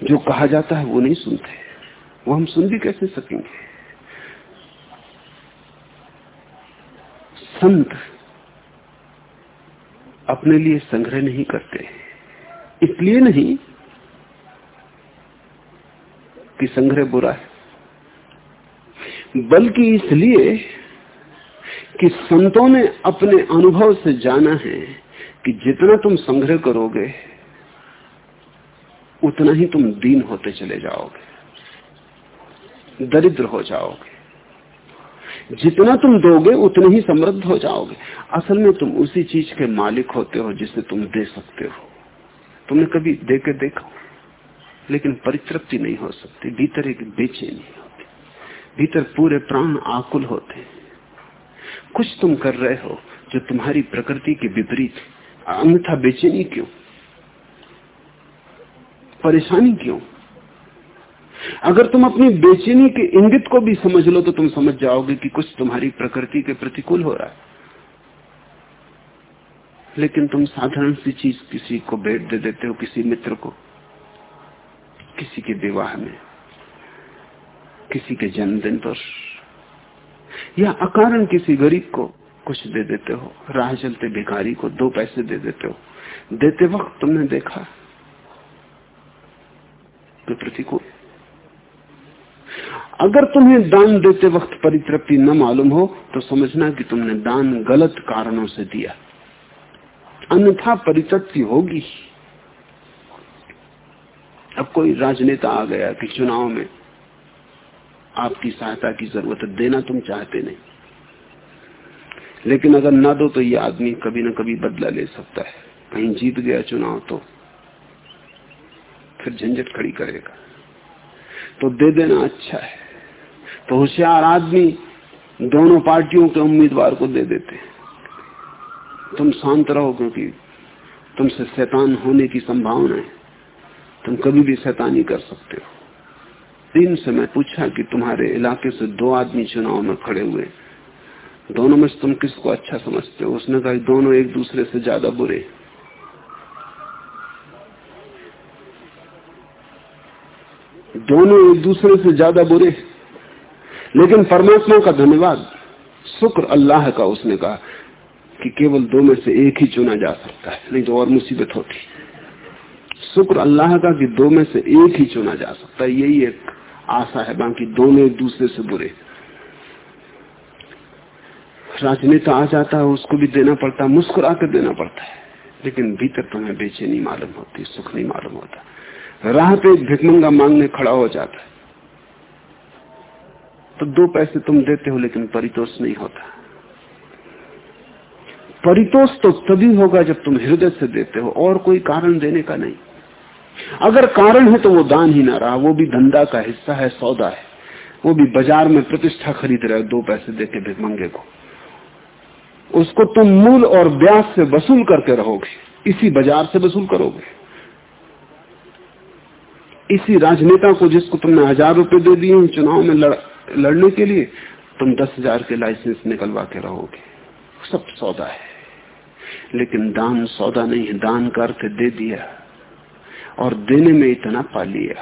जो कहा जाता है, वो नहीं सुनते। वो हम सुन भी कैसे सकेंगे? संत अपने लिए संग्रह नहीं करते। इसलिए नहीं कि संग्रह बुरा है, बल्कि इसलिए कि संतों ने अपने अनुभव से जाना है कि जितना तुम संग्रह करोगे, उतना ही तुम दीन होते चले जाओगे, दरिद्र हो जाओगे। जितना तुम दोगे, उतने ही समृद्ध हो जाओगे। असल में तुम उसी चीज़ के मालिक होते हो जिसे तुम दे सकते हो। तुमने कभी दे के देखा? लेकिन परितृप्ति नहीं हो सकती। भीतर एक बेचैनी होती। भीतर पूरे प्राण आकुल होते कुछ तुम कर रहे हो जो तुम्हारी प्रकृति के विपरीत अन्यथा बेचैनी क्यों? परेशानी क्यों? अगर तुम अपनी बेचैनी के इंगित को भी समझ लो तो तुम समझ जाओगे कि कुछ तुम्हारी प्रकृति के प्रतिकूल हो रहा है। लेकिन तुम साधारण सी चीज़ किसी को भेंट दे देते हो, किसी मित्र को, किसी के विवाह में, किसी के जन्मदिन पर, या अकारण किसी गरीब को कुछ दे देते हो, राह चलते भिखारी को दो पैसे दे देते हो। देते वक्त तुमने देखा तो प्रतिकूल। अगर तुम्हें दान देते वक्त परितृप्ति न मालूम हो तो समझना कि तुमने दान गलत कारणों से दिया। अन्यथा परितृप्ति होगी। अब कोई राजनेता आ गया कि चुनाव में आपकी सहायता की ज़रूरत देना तुम चाहते नहीं। लेकिन अगर ना दो तो ये आदमी कभी ना कभी बदला ले सकता है। कहीं जीत गया चुनाव तो फिर झंझट खड़ी करेगा। तो दे देना अच्छा है। तो होशियार आदमी दोनों पार्टियों के उम्मीदवार को दे देते हैं। तुम शांत रहो क्योंकि तुमसे शैतान होने की संभावना है। तुम कभी भी शैतानी कर सकते हो। तीन से मैं पूछा कि तुम्हारे इलाके से दो आदमी चुनाव में खड़े हुए दोनों में से तुम किसको अच्छा समझते हो? उसने कहा दोनों एक दूसरे से ज़्यादा बुरे दोनों एक दूसरे से ज़्यादा बुरे लेकिन परमात्मा का धन्यवाद। शुक्र अल्लाह का, उसने कहा कि केवल दो में से एक ही चुना जा सकता है, नहीं तो और मुसीबत होती। शुक्र अल्लाह का कि दो में से एक ही चुना जा सकता है, यही एक आशा है, बाकी दोनों एक दूसरे से बुरे। राजनेता आ जाता है, उसको भी देना पड़ता है मुस्कुरा कर देना पड़ता है, लेकिन भीतर तुम्हें बेचैनी मालूम होती, सुख नहीं मालूम होता। राह पे भिकमंगा मांगने खड़ा हो जाता है। तो दो पैसे तुम देते हो लेकिन परितोष नहीं होता। परितोष तो तभी होगा जब तुम हृदय से देते हो और कोई कारण देने का नहीं। अगर कारण है तो वो दान ही ना रहा वो भी धंधा का हिस्सा है सौदा है। वो भी बाज़ार में प्रतिष्ठा खरीद रहे दो पैसे देके भिकमंगे को। उसको तुम मूल और ब्याज से वसूल करके रहोगे इसी बाज़ार से वसूल करोगे। इसी राजनेता को जिसको तुमने हज़ार रुपए दे दिए चुनाव में लड़, लड़ने के लिए, तुम दस हज़ार के लाइसेंस निकलवा के रहोगे। सब सौदा है। लेकिन दान सौदा नहीं है। दान करके दे दिया और देने में इतना पा लिया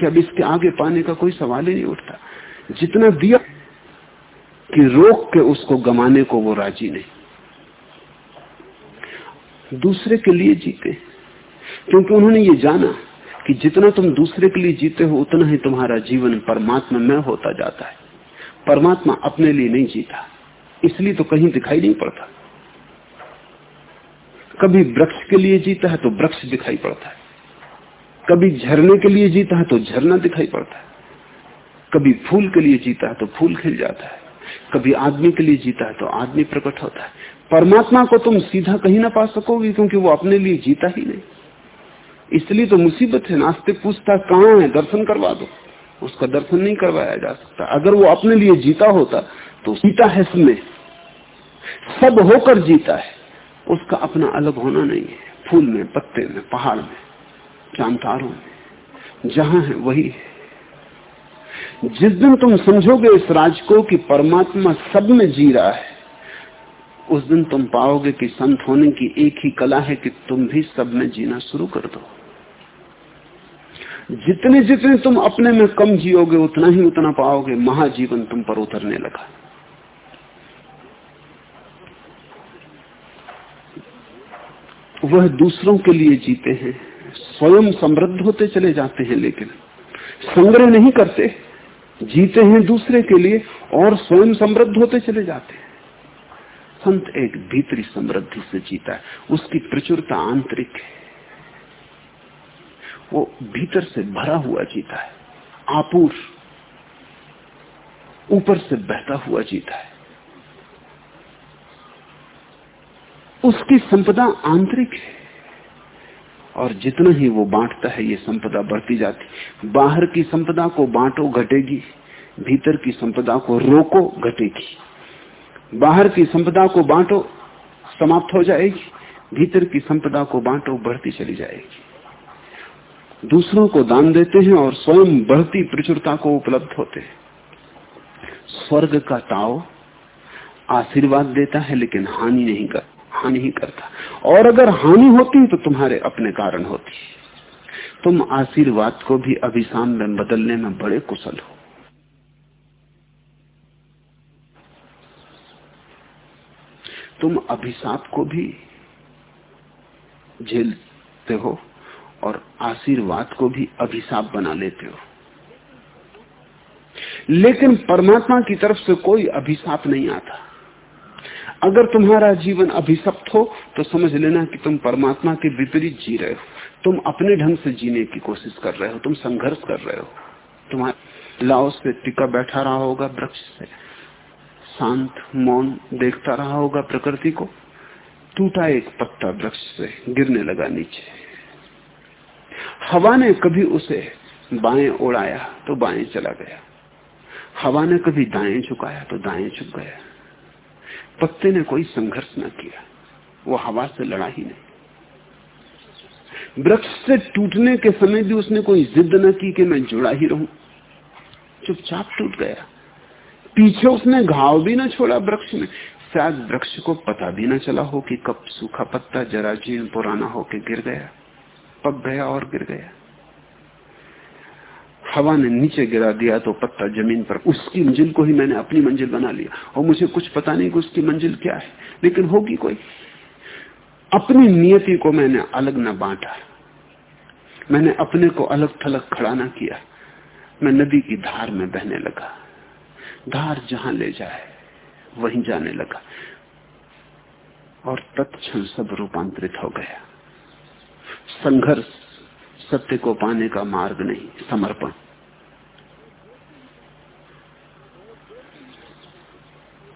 कि अब इसके आगे पाने का कोई सवाल ही नहीं उठता। जितना दिया कि रोक के उसको गमाने को वो राज़ी नहीं। दूसरे के लिए जीते, क्योंकि उन्होंने ये जाना कि जितना तुम दूसरे के लिए जीते हो, उतना ही तुम्हारा जीवन परमात्मा में होता जाता है। परमात्मा अपने लिए नहीं जीता। इसलिए तो कहीं दिखाई नहीं पड़ता। कभी वृक्ष के लिए जीता है तो वृक्ष दिखाई पड़ता है। कभी झरने के लिए जीता है तो झरना दिखाई पड़ता है। कभी फूल के लिए जीता है तो फूल खिल जाता है। कभी आदमी के लिए जीता है तो आदमी प्रकट होता है। परमात्मा को तुम सीधा कहीं ना पा सकोगे क्योंकि वो अपने लिए जीता ही नहीं। इसलिए तो मुसीबत है, नास्तिक पूछता कहाँ है? दर्शन करवा दो। उसका दर्शन नहीं करवाया जा सकता। अगर वो अपने लिए जीता होता तो जीता है इसमें। सब होकर जीता है। उसका अपना अलग होना नहीं है। फूल में, पत्ते में, पहाड़ में, चांतारों में, जहाँ है वही है। जिस दिन तुम समझोगे इस राज को कि परमात्मा सब में जी रहा है, उस दिन तुम पाओगे कि संत होने की एक ही कला है कि तुम भी सब में जीना शुरू कर दो। जितने जितने तुम अपने में कम जियोगे, उतना ही उतना पाओगे। महाजीवन तुम पर उतरने लगा। वह दूसरों के लिए जीते हैं। स्वयं समृद्ध होते चले जाते हैं, लेकिन संग्रह नहीं करते। जीते हैं दूसरे के लिए और स्वयं समृद्ध होते चले जाते हैं। संत एक भीतरी समृद्धि से जीता है। उसकी प्रचुरता आंतरिक है। वो भीतर से भरा हुआ जीता है। आपूर ऊपर से बहता हुआ जीता है। उसकी संपदा आंतरिक है। और जितना ही वो बांटता है, ये संपदा बढ़ती जाती बाहर की संपदा को बांटो, घटेगी। भीतर की संपदा को रोको, घटेगी। बाहर की संपदा को बांटो, समाप्त हो जाएगी। भीतर की संपदा को बांटो, बढ़ती चली जाएगी। दूसरों को दान देते हैं और स्वयं बढ़ती प्रचुरता को उपलब्ध होते हैं। स्वर्ग का ताव आशीर्वाद देता है, लेकिन हानि नहीं कर, हानि ही करता। और अगर हानि होती तो तुम्हारे अपने कारण होती। तुम आशीर्वाद को भी अभिशाम में बदलने में बड़े कुशल हो। तुम अभिशाप को भी झेलते हो। और आशीर्वाद को भी अभिशाप बना लेते हो। लेकिन परमात्मा की तरफ़ से कोई अभिशाप नहीं आता। अगर तुम्हारा जीवन अभिशप्त हो तो समझ लेना कि तुम परमात्मा के विपरीत जी रहे हो। तुम अपने ढंग से जीने की कोशिश कर रहे हो, तुम संघर्ष कर रहे हो। तुम्हारे लाओ से टिका बैठा रहा होगा वृक्ष से। शांत, मौन देखता रहा होगा प्रकृति को। टूटा एक पत्ता वृक्ष से, गिरने लगा नीचे। हवा ने कभी उसे बाएँ उड़ाया तो बाएँ चला गया। हवा ने कभी दाएँ झुकाया तो दाएँ झुक गया। पत्ते ने कोई संघर्ष न किया, वो हवा से लड़ा ही नहीं। वृक्ष से टूटने के समय भी उसने कोई जिद न की कि मैं जुड़ा ही रहूँ। चुपचाप टूट गया। पीछे उसने घाव भी ना छोड़ा वृक्ष में। शायद वृक्ष को पता भी ना चला हो कि कब सूखा पत्ता जरा जीर्ण पुराना होके गिर गया। पक गया और गिर गया। हवा ने नीचे गिरा दिया तो पत्ता ज़मीन पर। उसकी मंजिल को ही मैंने अपनी मंजिल बना लिया। और मुझे कुछ पता नहीं कि उसकी मंजिल क्या है, लेकिन होगी कोई। अपनी नियति को मैंने अलग न बांटा। मैंने अपने को अलग थलग खड़ा ना किया। मैं नदी की धार में बहने लगा। धार जहाँ ले जाए, वहीं जाने लगा। और तत्क्षण सब रूपांतरित हो गया। संघर्ष सत्य को पाने का मार्ग नहीं, समर्पण।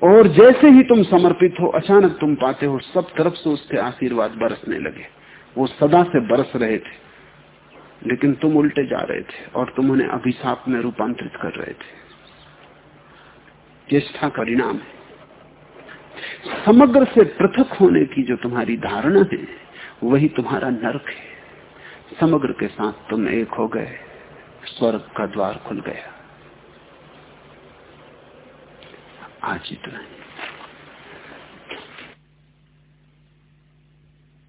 और जैसे ही तुम समर्पित हो, अचानक तुम पाते हो, सब तरफ़ से उसके आशीर्वाद बरसने लगे। वो सदा से बरस रहे थे, लेकिन तुम उल्टे जा रहे थे और तुम उन्हें अभिशाप में रूपांतरित कर रहे थे। चेष्टा परिणाम है। समग्र से पृथक होने की जो तुम्हारी धारणा है वही तुम्हारा नरक है। समग्र के साथ तुम एक हो गए, स्वर्ग का द्वार खुल गया। आज इतना ही।